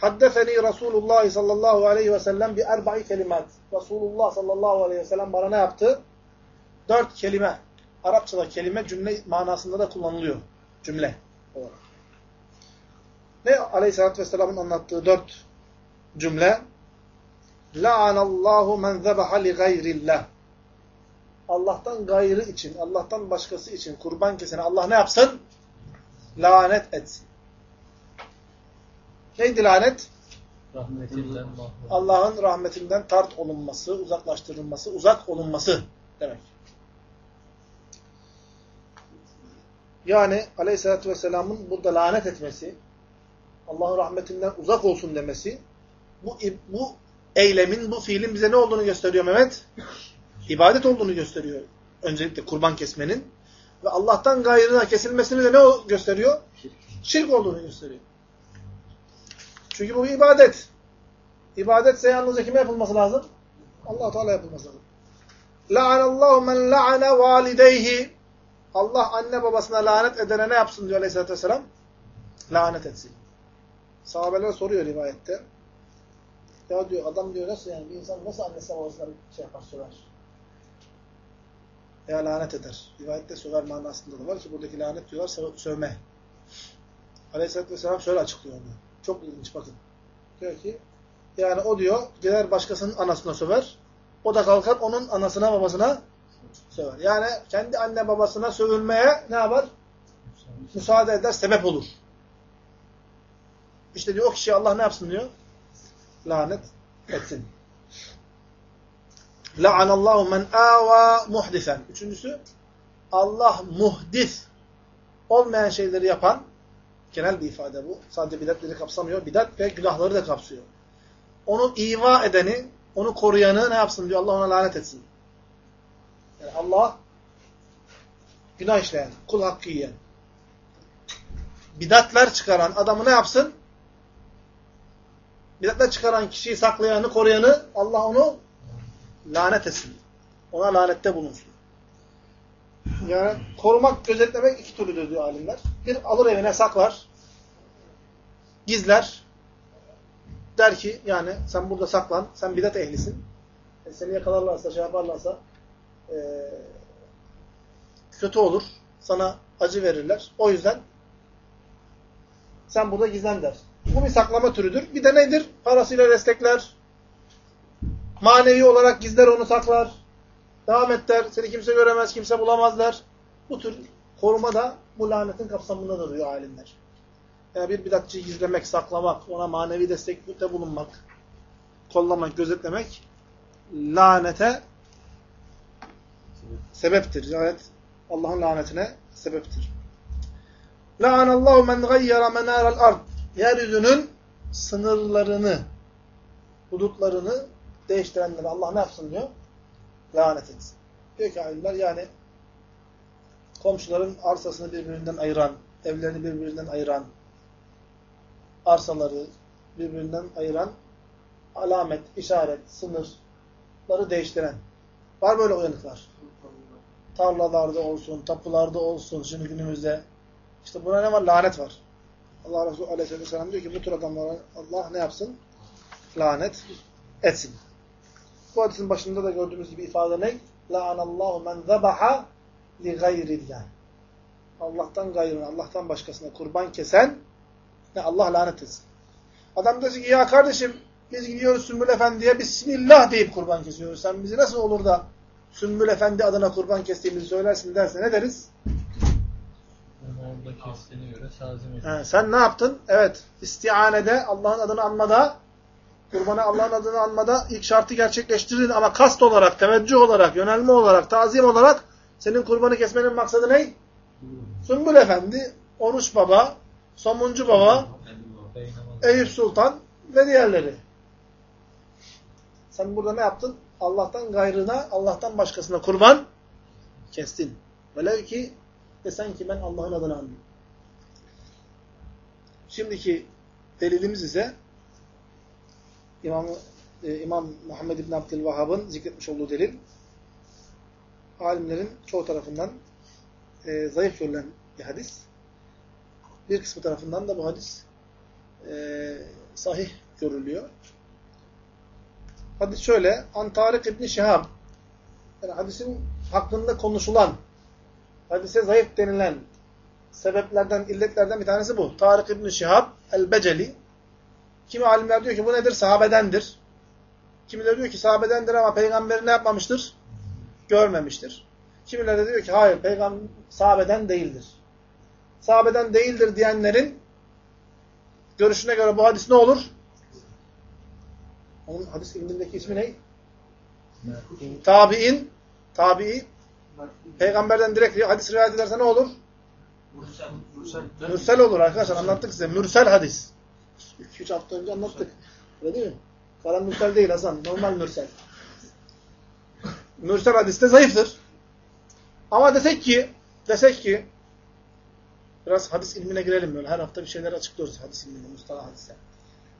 Haddefeni Resulullah sallallahu aleyhi ve sellem bi erba'i kelimat. Resulullah sallallahu aleyhi ve sellem bana ne yaptı? Dört kelime. Arapçada kelime cümle manasında da kullanılıyor. Cümle olarak. Ne aleyhissalatü vesselamın anlattığı dört cümle? La'anallahu men zebaha li gayrillah. Allah'tan gayrı için, Allah'tan başkası için kurban kesene Allah ne yapsın? Lanet etsin. Neydi lanet? Allah'ın rahmetinden tart olunması, uzaklaştırılması, uzak olunması demek. Yani aleyhissalatü vesselamın burada lanet etmesi, Allah'ın rahmetinden uzak olsun demesi, bu, bu eylemin, bu fiilin bize ne olduğunu gösteriyor Mehmet? İbadet olduğunu gösteriyor. Öncelikle kurban kesmenin. Ve Allah'tan gayrına kesilmesini de ne gösteriyor? Şirk olduğunu gösteriyor. Çünkü bu bir ibadet. İbadetse yalnızca kime yapılması lazım? allah Teala yapılması lazım. La'anallahu men la'ane valideyhi. Allah anne babasına lanet edene ne yapsın diyor aleyhissalatü vesselam? Lanet etsin. Sahabeler soruyor rivayette. Ya diyor adam diyor nasıl yani bir insan nasıl annesine babasına şey yapar söver? Veya lanet eder. Rivayette söver manasında da var ki buradaki lanet diyorlar sö sövme. Aleyhisselatü Vesselam şöyle açıklıyor onu. Çok ilginç bakın. Diyor ki yani o diyor gider başkasının anasına söver. O da kalkar onun anasına babasına söver. Yani kendi anne babasına sövülmeye ne yapar? Müsaade eder, sebep olur. İşte diyor o kişi Allah ne yapsın diyor? Lanet etsin. La'anallahu men ava muhdisen. Üçüncüsü Allah muhdis olmayan şeyleri yapan genel bir ifade bu. Sadece bidatleri kapsamıyor. Bidat ve günahları da kapsıyor. Onu iva edeni, onu koruyanı ne yapsın diyor. Allah ona lanet etsin. Yani Allah günah işleyen, kul hakkı yiyen, bidatler çıkaran adamı ne yapsın? Bidatler çıkaran kişiyi saklayanı, koruyanı Allah onu lanet etsin. Ona lanette bulunsun. Yani korumak, gözetlemek iki türlüdür diyor alimler. Bir alır evine saklar, gizler, der ki yani sen burada saklan, sen bidat ehlisin. E, seni yakalarlarsa, şey yaparlarsa e, kötü olur. Sana acı verirler. O yüzden sen burada gizlen der. Bu bir saklama türüdür. Bir de nedir? Parasıyla destekler. Manevi olarak gizler onu saklar. Devam et der. Seni kimse göremez, kimse bulamaz der. Bu tür koruma da bu lanetin kapsamındadır diyor alimler. Bir bidatçıyı gizlemek, saklamak, ona manevi destekte bulunmak, kollamak, gözetlemek lanete sebeptir. Lanet Allah'ın lanetine sebeptir. La'anallahu men gayyara menârel ard. Yeryüzünün sınırlarını, hudutlarını değiştirenlere Allah ne yapsın diyor? Lanet etsin. Diyor ki alimler yani komşuların arsasını birbirinden ayıran, evlerini birbirinden ayıran, arsaları birbirinden ayıran alamet, işaret, sınırları değiştiren. Var böyle uyanıklar. Tarlalarda olsun, tapularda olsun, şimdi günümüzde. İşte buna ne var? Lanet var. Allah Resulü Aleyhisselam diyor ki bu tür adamlara Allah ne yapsın? Lanet etsin. Bu hadisin başında da gördüğümüz gibi ifade ne? La'anallahu men zebaha li gayrillah. Allah'tan gayrına, Allah'tan başkasına kurban kesen ne Allah lanet etsin. Adam diyor ki ya kardeşim biz gidiyoruz Sümbül Efendi'ye Bismillah deyip kurban kesiyoruz. Sen bizi nasıl olur da Sümbül Efendi adına kurban kestiğimizi söylersin derse ne deriz? Orada kestiğine göre. He, sen ne yaptın? Evet, istianede, Allah'ın adını anmada, kurbanı Allah'ın adını anmada ilk şartı gerçekleştirdin ama kast olarak, teveccüh olarak, yönelme olarak, tazim olarak senin kurbanı kesmenin maksadı ne? Sümbül Efendi, Oruç Baba, Somuncu Baba. Eyüp Sultan ve diğerleri. Sen burada ne yaptın? Allah'tan gayrına, Allah'tan başkasına kurban kestin. Velev ki desen ki ben Allah'ın adını andım. Şimdiki delilimiz ise İmam, e, İmam Muhammed İbn Abdülvahhab'ın zikretmiş olduğu delil alimlerin çoğu tarafından e, zayıf görülen bir hadis. Bir kısmı tarafından da bu hadis e, sahih görülüyor. Hadis şöyle, Antarik İbni Şihab, yani hadisin hakkında konuşulan, hadise zayıf denilen sebeplerden, illetlerden bir tanesi bu. Tarık İbni Şihab, El-Beceli. Kimi alimler diyor ki bu nedir? Sahabedendir. Kimileri diyor ki sahabedendir ama peygamberi ne yapmamıştır? Görmemiştir. Kimileri de diyor ki hayır, peygamber sahabeden değildir. Sahabeden değildir diyenlerin görüşüne göre bu hadis ne olur? Onun hadis ilmindeki ismi ne? Tabi'in, tabi'i, peygamberden direkt hadis rivayet ederse ne olur? Mürsel olur arkadaşlar. Anlattık size. Mürsel hadis. 2-3 hafta önce anlattık. Öyle değil mi? Kara mürsel değil Hasan. Normal mürsel. Mürsel hadiste zayıftır. Ama desek ki desek ki biraz hadis ilmine girelim böyle. Her hafta bir şeyler açıklıyoruz hadis ilminde, mustalah hadiste.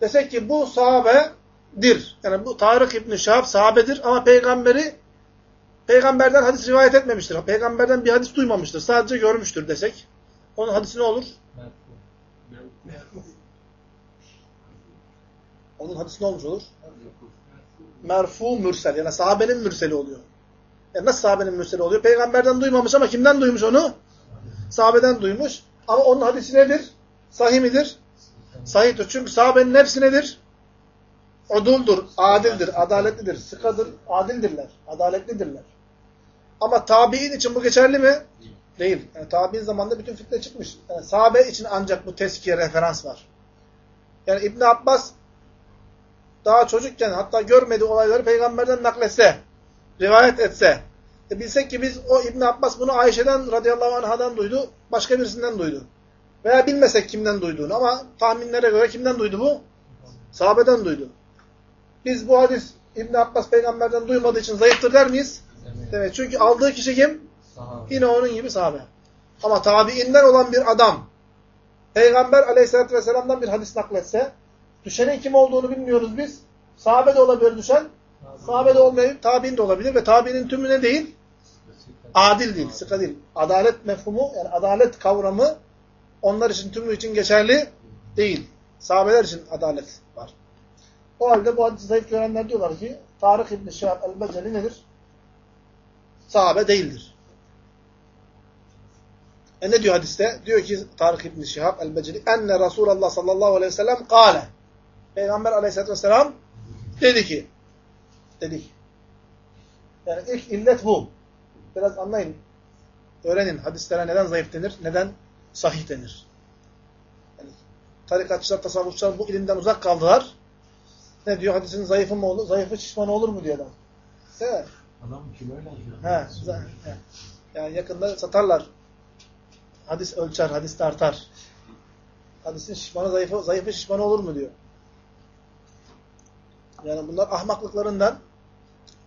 Desek ki bu sahabedir. Yani bu Tarık İbni Şahab sahabedir ama peygamberi peygamberden hadis rivayet etmemiştir. Peygamberden bir hadis duymamıştır. Sadece görmüştür desek. Onun hadisi ne olur? Onun hadisi ne olmuş olur? Merfu mürsel. Yani sahabenin mürseli oluyor. Yani nasıl sahabenin mürseli oluyor? Peygamberden duymamış ama kimden duymuş onu? Sahabeden duymuş. Ama onun hadisi nedir? Sahih midir? Sahihtir. Çünkü sahabenin hepsi nedir? Uduldur, adildir, adaletlidir, sıkadır, adildirler, adaletlidirler. Ama tabi'in için bu geçerli mi? Değil. Yani tabi'in zamanında bütün fitne çıkmış. Yani sahabe için ancak bu teskiye referans var. Yani İbn Abbas daha çocukken hatta görmediği olayları peygamberden nakletse, rivayet etse, e bilsek ki biz o İbn Abbas bunu Ayşe'den radıyallahu anhadan duydu, başka birisinden duydu. Veya bilmesek kimden duyduğunu ama tahminlere göre kimden duydu bu? Sahabeden duydu. Biz bu hadis İbn Abbas peygamberden duymadığı için zayıftır der miyiz? Evet. Evet. Çünkü aldığı kişi kim? Sahabe. Yine onun gibi sahabe. Ama tabiinden olan bir adam Peygamber aleyhissalatü vesselam'dan bir hadis nakletse düşenin kim olduğunu bilmiyoruz biz. Sahabe de olabilir düşen. Sahabe de olmayabilir, tabiin de olabilir ve tabiinin tümü ne değil? Adil değil, sıka değil. Adalet mefhumu, yani adalet kavramı onlar için tümü için geçerli değil. Sahabeler için adalet var. O halde bu hadisi zayıf görenler diyorlar ki Tarık İbni Şihab el-Beceli nedir? Sahabe değildir. E ne diyor hadiste? Diyor ki Tarık İbni Şihab el-Beceli enne Resulullah sallallahu aleyhi ve sellem kâle Peygamber aleyhissalatü vesselam dedi ki dedi ki yani ilk illet bu. Biraz anlayın. Öğrenin hadislere neden zayıf denir, neden sahih denir. Yani, tarikatçılar, tasavvufçular bu ilimden uzak kaldılar. Ne diyor? Hadisin zayıfı mı olur? Zayıfı şişmanı olur mu diyor adam. Mi? Adam kim öyle he. Yani yakında satarlar hadis ölçer, hadis tartar. Hadisin şişmanı zayıfı, zayıfı şişmanı olur mu diyor. Yani bunlar ahmaklıklarından,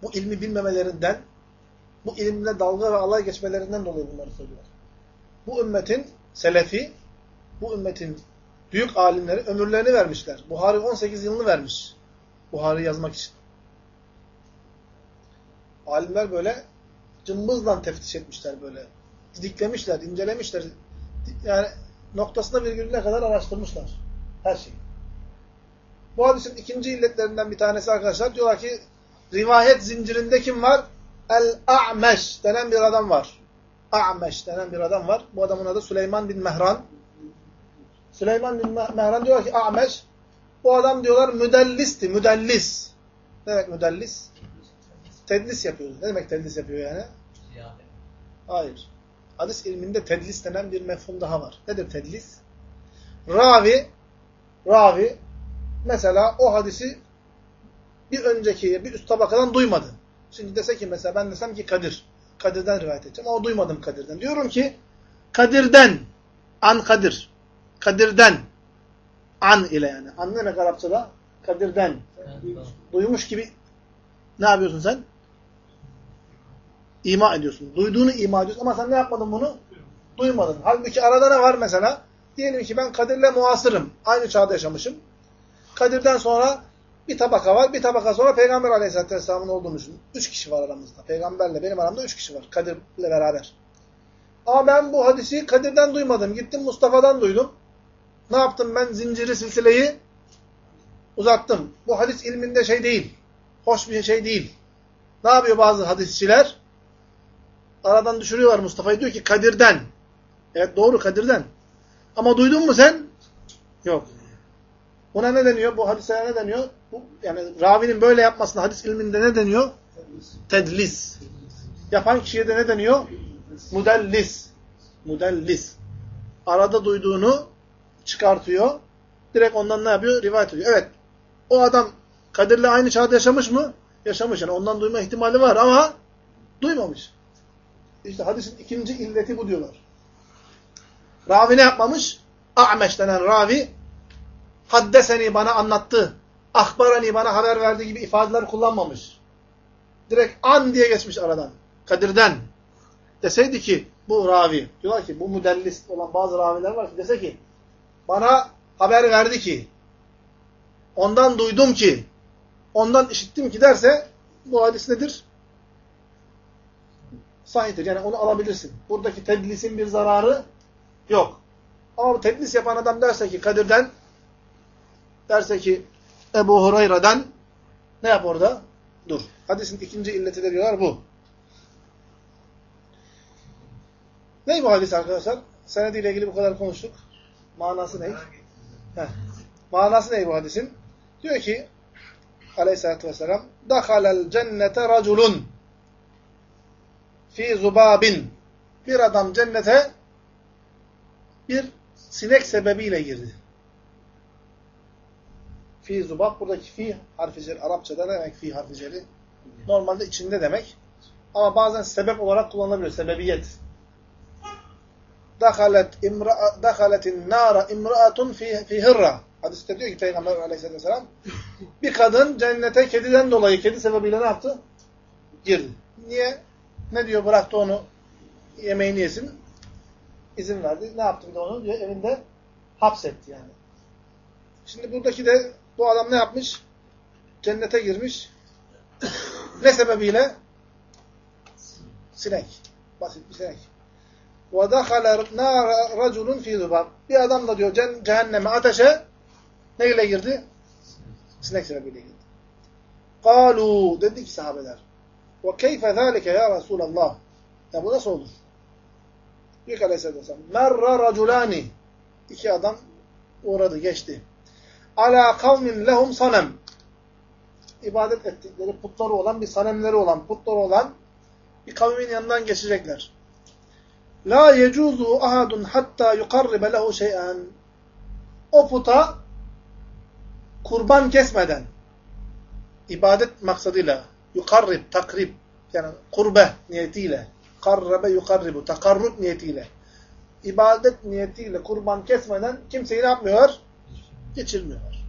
bu ilmi bilmemelerinden, bu ilimle dalga ve alay geçmelerinden dolayı bunları söylüyor. Bu ümmetin selefi, bu ümmetin büyük alimleri ömürlerini vermişler. Buhari 18 yılını vermiş. Buhari yazmak için. Alimler böyle cımbızla teftiş etmişler böyle. Didiklemişler, incelemişler. Yani noktasına virgülüne kadar araştırmışlar. Her şeyi. Bu hadisin ikinci illetlerinden bir tanesi arkadaşlar diyorlar ki rivayet zincirinde kim var? El-A'meş denen bir adam var. A'meş denen bir adam var. Bu adamın adı Süleyman bin Mehran. Süleyman bin Mehran diyor ki A'meş bu adam diyorlar müdellisti, müdellis. Ne demek müdellis? Tedlis yapıyor. Ne demek tedlis yapıyor yani? Hayır. Hadis ilminde tedlis denen bir mefhum daha var. Nedir tedlis? Ravi, ravi mesela o hadisi bir önceki, bir üst tabakadan duymadı. Şimdi dese ki mesela ben desem ki Kadir. Kadir'den rivayet edeceğim ama duymadım Kadir'den. Diyorum ki Kadir'den, an Kadir. Kadir'den, an ile yani. An ne demek Arapçada? Kadir'den. Ben- Duymuş gibi ne yapıyorsun sen? İma ediyorsun. Duyduğunu ima ediyorsun ama sen ne yapmadın bunu? Duymadın. Halbuki arada ne var mesela? Diyelim ki ben Kadir'le muasırım. Aynı çağda yaşamışım. Kadir'den sonra bir tabaka var. Bir tabaka sonra Peygamber Aleyhisselatü Vesselam'ın olduğunu düşün. Üç kişi var aramızda. Peygamberle benim aramda üç kişi var. Kadir'le beraber. Ama ben bu hadisi Kadir'den duymadım. Gittim Mustafa'dan duydum. Ne yaptım ben? Zinciri, silsileyi uzattım. Bu hadis ilminde şey değil. Hoş bir şey değil. Ne yapıyor bazı hadisçiler? Aradan düşürüyorlar Mustafa'yı. Diyor ki Kadir'den. Evet doğru Kadir'den. Ama duydun mu sen? Yok. Buna ne deniyor? Bu hadise ne deniyor? Bu, yani ravinin böyle yapmasına hadis ilminde ne deniyor? Tedlis. Yapan kişiye de ne deniyor? Mudellis. Mudellis. Arada duyduğunu çıkartıyor. Direkt ondan ne yapıyor? Rivayet ediyor. Evet. O adam Kadir'le aynı çağda yaşamış mı? Yaşamış. Yani ondan duyma ihtimali var ama duymamış. İşte hadisin ikinci illeti bu diyorlar. Ravi ne yapmamış? A'meş denen ravi haddeseni bana anlattı. Ahbarani bana haber verdi gibi ifadeler kullanmamış. Direkt an diye geçmiş aradan. Kadir'den. Deseydi ki bu ravi, diyorlar ki bu müdellis olan bazı raviler var ki dese ki bana haber verdi ki ondan duydum ki ondan işittim ki derse bu hadis nedir? Sahihtir. Yani onu alabilirsin. Buradaki tedlisin bir zararı yok. Ama bu tedlis yapan adam derse ki Kadir'den derse ki Ebu Hureyre'den ne yap orada? Dur. Hadisin ikinci illeti deriyorlar bu. Ne bu hadis arkadaşlar? Senediyle ilgili bu kadar konuştuk. Manası ne? Heh. Manası ne bu hadisin? Diyor ki aleyhissalatü vesselam Dakhalel cennete raculun fi zubabin bir adam cennete bir sinek sebebiyle girdi. Fi zubab buradaki fi harfi ceri Arapçada ne demek fi harfi ceri? Normalde içinde demek. Ama bazen sebep olarak kullanılabilir. Sebebiyet. Dakhalet imra dakhaletin nara imraatun fi fi hırra. Hadiste diyor ki Peygamber Aleyhisselatü Vesselam bir kadın cennete kediden dolayı kedi sebebiyle ne yaptı? Girdi. Niye? Ne diyor? Bıraktı onu yemeğini yesin. İzin verdi. Ne yaptı bir de onu? Diyor evinde hapsetti yani. Şimdi buradaki de bu adam ne yapmış? Cennete girmiş. ne sebebiyle? Sinek. Basit bir sinek. وَدَخَلَ نَارَ رَجُلٌ ف۪ي ذُبَابٍ Bir adam da diyor cehenneme, ateşe neyle girdi? Sinek sebebiyle girdi. قَالُوا Dedi ki sahabeler. وَكَيْفَ ذَٰلِكَ يَا رَسُولَ اللّٰهِ Ya bu nasıl olur? Diyor ki aleyhisselatü vesselam. مَرَّ رَجُلَانِ İki adam uğradı, geçti. ala kavmin lehum sanem. İbadet ettikleri putları olan, bir sanemleri olan, putları olan bir kavmin yanından geçecekler. La yecuzu ahadun hatta yukarribe lehu şey'en. O puta kurban kesmeden, ibadet maksadıyla, yukarrib, takrib, yani kurbe niyetiyle, karrabe yukarribu, takarrub niyetiyle, ibadet niyetiyle kurban kesmeden kimseyi ne yapmıyor? Geçirmiyorlar.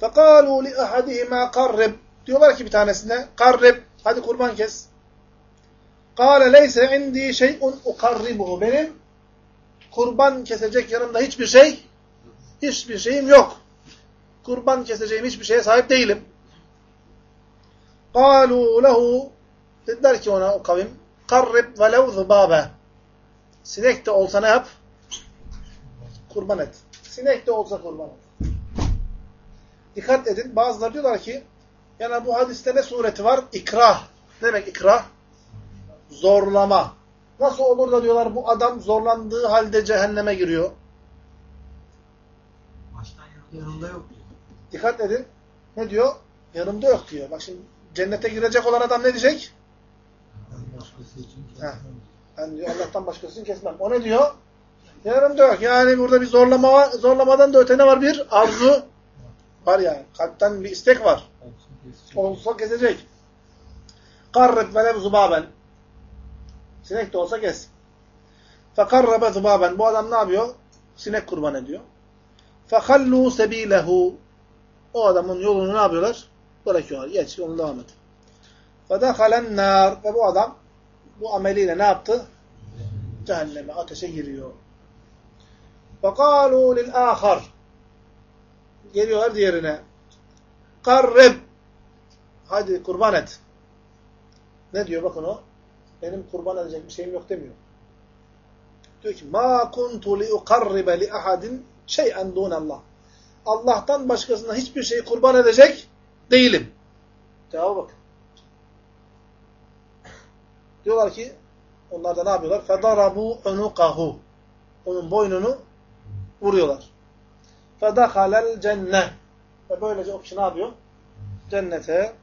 فَقَالُوا لِأَحَدِهِمَا قَرِّبْ Diyorlar ki bir tanesine, قَرِّبْ Hadi kurban kes. قَالَ لَيْسَ عِنْدِي شَيْءٌ اُقَرِّبُهُ Benim kurban kesecek yanımda hiçbir şey, hiçbir şeyim yok. Kurban keseceğim hiçbir şeye sahip değilim. قَالُوا لَهُ Dediler ki ona o kavim, قَرِّبْ وَلَوْ ذُبَابَ Sinek de olsa ne yap? Kurban et. Sinek de olsa kurban et. Dikkat edin. Bazıları diyorlar ki yani bu hadiste ne sureti var? İkrah. Ne demek ikrah? Zorlama. Nasıl olur da diyorlar bu adam zorlandığı halde cehenneme giriyor. Baştan yanında yok diyor. Dikkat edin. Ne diyor? Yanımda yok diyor. Bak şimdi cennete girecek olan adam ne diyecek? Başkası için. Ben diyor Allah'tan başkasını kesmem. O ne diyor? Yanımda yok. Yani burada bir zorlama. Zorlamadan da öte ne var? Bir arzu var yani. Kalpten bir istek var. Olsa kesecek. Karrib velev zubaben. Sinek de olsa kes. Fekarrebe zubaben. Bu adam ne yapıyor? Sinek kurban ediyor. Fehallu sebilehu. O adamın yolunu ne yapıyorlar? Bırakıyorlar. Geç yolunu devam et. Fedehalen nar. Ve bu adam bu ameliyle ne yaptı? Cehenneme, ateşe giriyor. فَقَالُوا لِلْآخَرِ Geliyorlar diğerine. Karrib. Hadi kurban et. Ne diyor bakın o? Benim kurban edecek bir şeyim yok demiyor. Diyor ki ma kuntu li uqarribe li ahadin şey'en Allah. Allah'tan başkasına hiçbir şeyi kurban edecek değilim. Cevaba bakın. Diyorlar ki onlar da ne yapıyorlar? Fedarabu unuqahu. Onun boynunu vuruyorlar. Fedahalel cenne. Ve böylece o kişi ne yapıyor? Cennete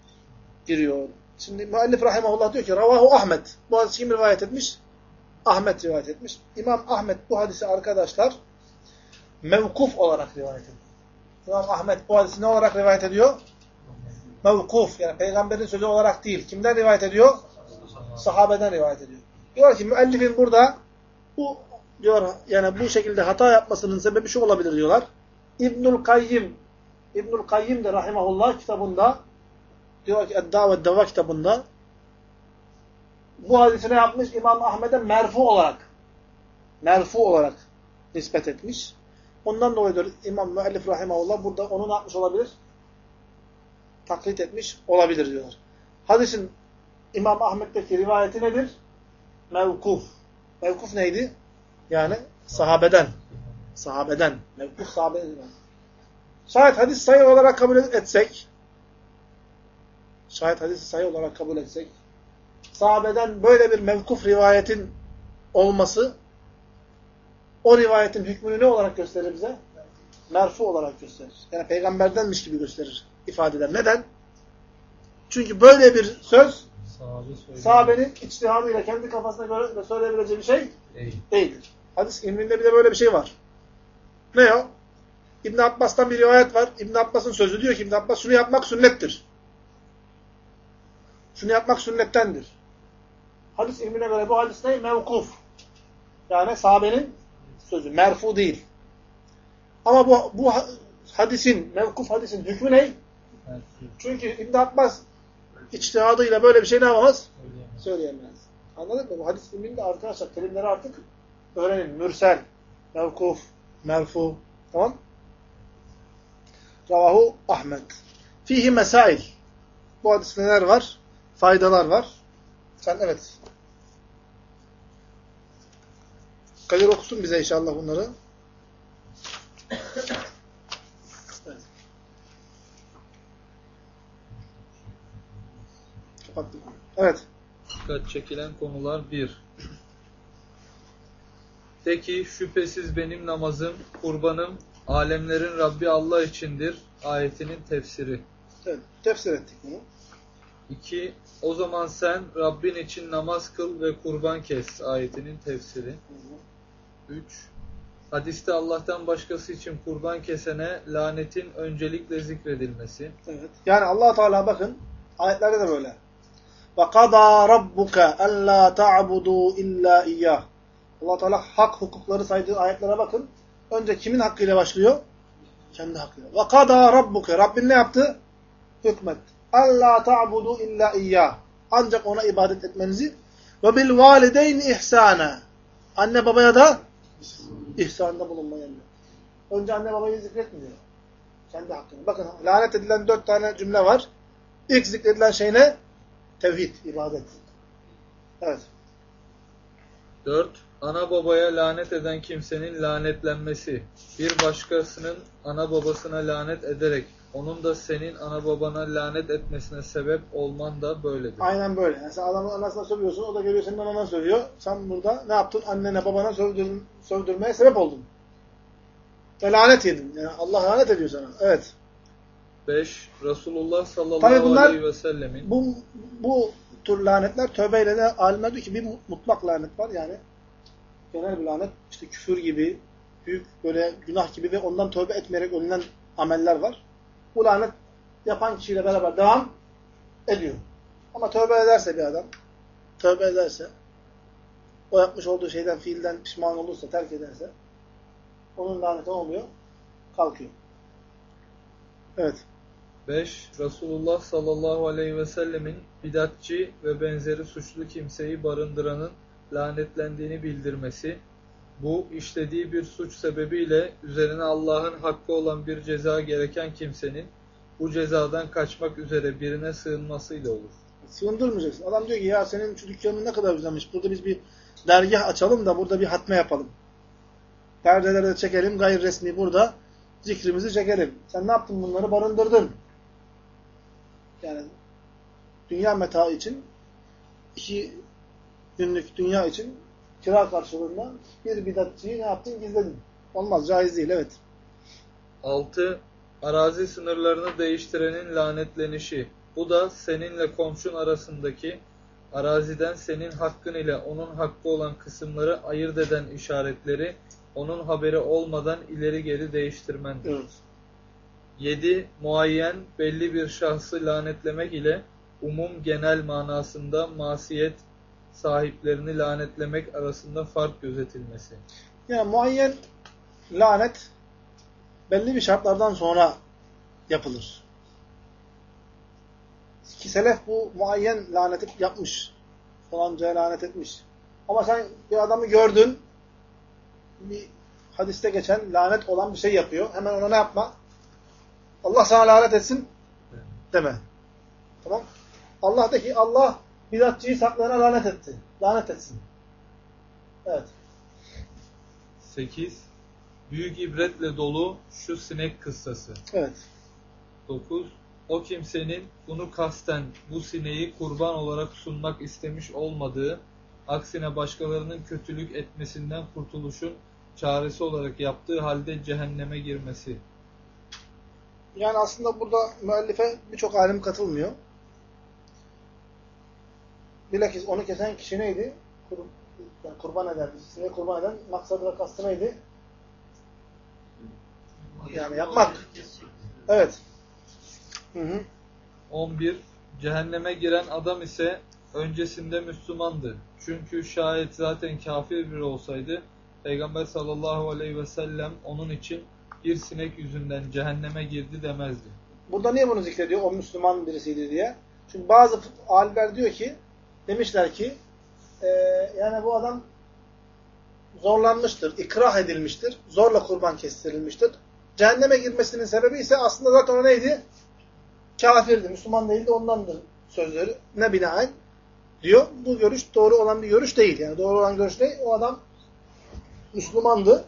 giriyor. Şimdi müellif rahimahullah diyor ki Ravahu Ahmet. Bu hadisi kim rivayet etmiş? Ahmet rivayet etmiş. İmam Ahmet bu hadisi arkadaşlar mevkuf olarak rivayet ediyor. İmam Ahmet bu hadisi ne olarak rivayet ediyor? Mevkuf. Yani peygamberin sözü olarak değil. Kimden rivayet ediyor? Sahabeden rivayet ediyor. Diyor ki müellifin burada bu diyor yani bu şekilde hata yapmasının sebebi şu olabilir diyorlar. İbnül Kayyim İbnül Kayyim de rahimahullah kitabında diyor ki Edda ve Deva kitabında bu hadisine yapmış İmam Ahmet'e merfu olarak merfu olarak nispet etmiş. Ondan dolayıdır İmam Müellif rahimahullah burada onu ne yapmış olabilir? Taklit etmiş olabilir diyorlar. Hadisin İmam Ahmet'teki rivayeti nedir? Mevkuf. Mevkuf neydi? Yani sahabeden. Sahabeden. Mevkuf sahabeden. Şayet hadis sayı olarak kabul etsek, şayet hadisi sayı olarak kabul etsek, sahabeden böyle bir mevkuf rivayetin olması, o rivayetin hükmünü ne olarak gösterir bize? Merfu olarak gösterir. Yani peygamberdenmiş gibi gösterir ifadeler. Neden? Çünkü böyle bir söz sahabenin içtihadıyla kendi kafasına göre söyleyebileceği bir şey Değil. değildir. Hadis ilminde bir de böyle bir şey var. Ne o? İbn Abbas'tan bir rivayet var. İbn Abbas'ın sözü diyor ki İbn Abbas şunu yapmak sünnettir. Şunu yapmak sünnettendir. Hadis ilmine göre bu hadis ne? Mevkuf. Yani sahabenin sözü. Merfu değil. Ama bu, bu hadisin, mevkuf hadisin hükmü ne? Mersi Çünkü İbn Abbas içtihadıyla böyle bir şey ne yapamaz? söyleyemez. Anladın mı? Bu hadis ilminde arkadaşlar terimleri artık öğrenin. Mürsel, mevkuf, merfu. Tamam? Ravahu Ahmet. Fihi mesail. Bu hadiste neler var? Faydalar var. Sen evet. Kadir okusun bize inşallah bunları. Evet. Evet. Dikkat çekilen konular 1. De ki şüphesiz benim namazım, kurbanım, alemlerin Rabbi Allah içindir. Ayetinin tefsiri. Evet, tefsir ettik bunu. 2. O zaman sen Rabbin için namaz kıl ve kurban kes. Ayetinin tefsiri. 3. Hadiste Allah'tan başkası için kurban kesene lanetin öncelikle zikredilmesi. Evet. Yani Allah Teala bakın ayetlerde de böyle. Ve kada rabbuka alla ta'budu illa iyyah allah Teala hak hukukları saydığı ayetlere bakın. Önce kimin hakkıyla başlıyor? Kendi hakkıyla. Kadâ rabbuke. Rabbin ne yaptı? Hükmet. Allah ta'budu illa iyyah. Ancak ona ibadet etmenizi ve bil valideyn ihsana. Anne babaya da ihsanda bulunmayı. Önce anne babayı zikretmiyor. Kendi hakkını. Bakın lanet edilen dört tane cümle var. İlk zikredilen şey ne? Tevhid, ibadet. Evet. 4. Ana babaya lanet eden kimsenin lanetlenmesi. Bir başkasının ana babasına lanet ederek onun da senin ana babana lanet etmesine sebep olman da böyledir. Aynen böyle. Yani sen adamın anasına sövüyorsun, o da geliyor senin anana sövüyor. Sen burada ne yaptın? Annene, babana sövdür, sövdürmeye sebep oldun. Ve lanet yedin. Yani Allah lanet ediyor sana. Evet. 5. Resulullah sallallahu Tabii bunlar- aleyhi ve sellemin Bu, bu tür lanetler tövbeyle de alimler diyor ki bir mutlak lanet var yani. Genel bir lanet. işte küfür gibi, büyük böyle günah gibi ve ondan tövbe etmeyerek ölünen ameller var. Bu lanet yapan kişiyle beraber devam ediyor. Ama tövbe ederse bir adam, tövbe ederse, o yapmış olduğu şeyden, fiilden pişman olursa, terk ederse, onun laneti olmuyor, kalkıyor. Evet. 5. Resulullah sallallahu aleyhi ve sellemin bidatçı ve benzeri suçlu kimseyi barındıranın lanetlendiğini bildirmesi, bu işlediği bir suç sebebiyle üzerine Allah'ın hakkı olan bir ceza gereken kimsenin bu cezadan kaçmak üzere birine sığınmasıyla olur. Sığındırmayacaksın. Adam diyor ki ya senin şu dükkanın ne kadar güzelmiş. Burada biz bir dergah açalım da burada bir hatme yapalım. Perdeleri de çekelim. Gayri resmi burada zikrimizi çekelim. Sen ne yaptın bunları? Barındırdın. Yani dünya meta için iki günlük dünya için kira karşılığında bir bidatçıyı ne yaptın? Gizledin. Olmaz. Caiz değil. Evet. 6. Arazi sınırlarını değiştirenin lanetlenişi. Bu da seninle komşun arasındaki araziden senin hakkın ile onun hakkı olan kısımları ayırt eden işaretleri onun haberi olmadan ileri geri değiştirmendir. Evet. 7. Muayyen belli bir şahsı lanetlemek ile umum genel manasında masiyet sahiplerini lanetlemek arasında fark gözetilmesi. Yani muayyen lanet belli bir şartlardan sonra yapılır. Ki selef bu muayyen laneti yapmış. Falancaya lanet etmiş. Ama sen bir adamı gördün, bir hadiste geçen lanet olan bir şey yapıyor. Hemen ona ne yapma? Allah sana lanet etsin deme. Tamam? Allah de ki Allah bidatçıyı saklayana lanet etti. Lanet etsin. Evet. 8. Büyük ibretle dolu şu sinek kıssası. Evet. 9. O kimsenin bunu kasten bu sineği kurban olarak sunmak istemiş olmadığı, aksine başkalarının kötülük etmesinden kurtuluşun çaresi olarak yaptığı halde cehenneme girmesi. Yani aslında burada müellife birçok alim katılmıyor. Bilakis onu kesen kişi neydi? Kur, yani kurban eden, sineği kurban eden maksadı ve kastı neydi? Yani yapmak. Evet. Hı hı. 11. Cehenneme giren adam ise öncesinde Müslümandı. Çünkü şayet zaten kafir biri olsaydı Peygamber sallallahu aleyhi ve sellem onun için bir sinek yüzünden cehenneme girdi demezdi. Burada niye bunu zikrediyor? O Müslüman birisiydi diye. Çünkü bazı alimler diyor ki, demişler ki, e, yani bu adam zorlanmıştır, ikrah edilmiştir, zorla kurban kestirilmiştir. Cehenneme girmesinin sebebi ise aslında zaten o neydi? Kafirdi, Müslüman değildi, ondandır sözleri. Ne binaen? Diyor. Bu görüş doğru olan bir görüş değil. Yani doğru olan görüş ne? O adam Müslümandı.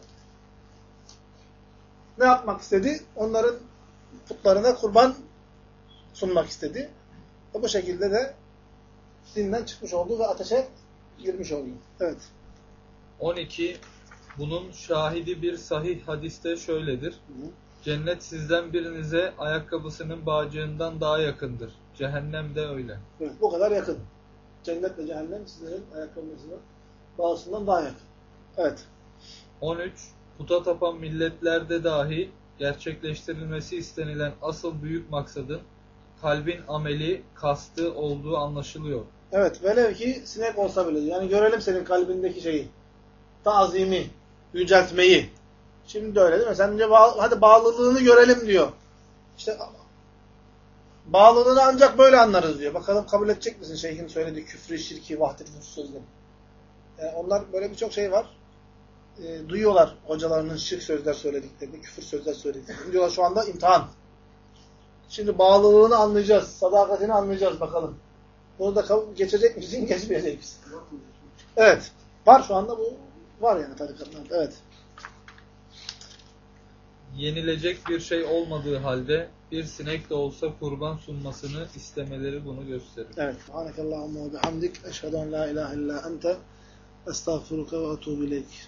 Ne yapmak istedi? Onların putlarına kurban sunmak istedi. Bu şekilde de dinden çıkmış oldu ve ateşe girmiş oldu. Evet. 12. Bunun şahidi bir sahih hadiste şöyledir. Cennet sizden birinize ayakkabısının bağcığından daha yakındır. Cehennem de öyle. evet. Bu kadar yakın. Cennet ve cehennem sizlerin ayakkabınızın bağısından daha yakın. Evet. 13. Puta tapan milletlerde dahi gerçekleştirilmesi istenilen asıl büyük maksadın kalbin ameli, kastı olduğu anlaşılıyor. Evet. Velev ki sinek olsa bile. Yani görelim senin kalbindeki şeyi. tazimi, yüceltmeyi. Şimdi de öyle değil mi? Sen diyor, bağ- hadi bağlılığını görelim diyor. İşte bağlılığını ancak böyle anlarız diyor. Bakalım kabul edecek misin şeyhin söylediği küfrü, şirki, vahdet sözleri. Yani onlar böyle birçok şey var. E, duyuyorlar hocalarının şirk sözler söylediklerini, küfür sözler söylediklerini. Diyorlar şu anda imtihan. Şimdi bağlılığını anlayacağız, sadakatini anlayacağız bakalım. Bunu da kabul- geçecek misin, geçmeyecek misin? Evet. Var şu anda bu. Var yani tarikatlarda. Evet. Yenilecek bir şey olmadığı halde bir sinek de olsa kurban sunmasını istemeleri bunu gösterir. Evet. Subhanakallahumma ve bihamdik. Eşhedü en la ilahe illa ente. Estağfiruka ve etûbü ileyk.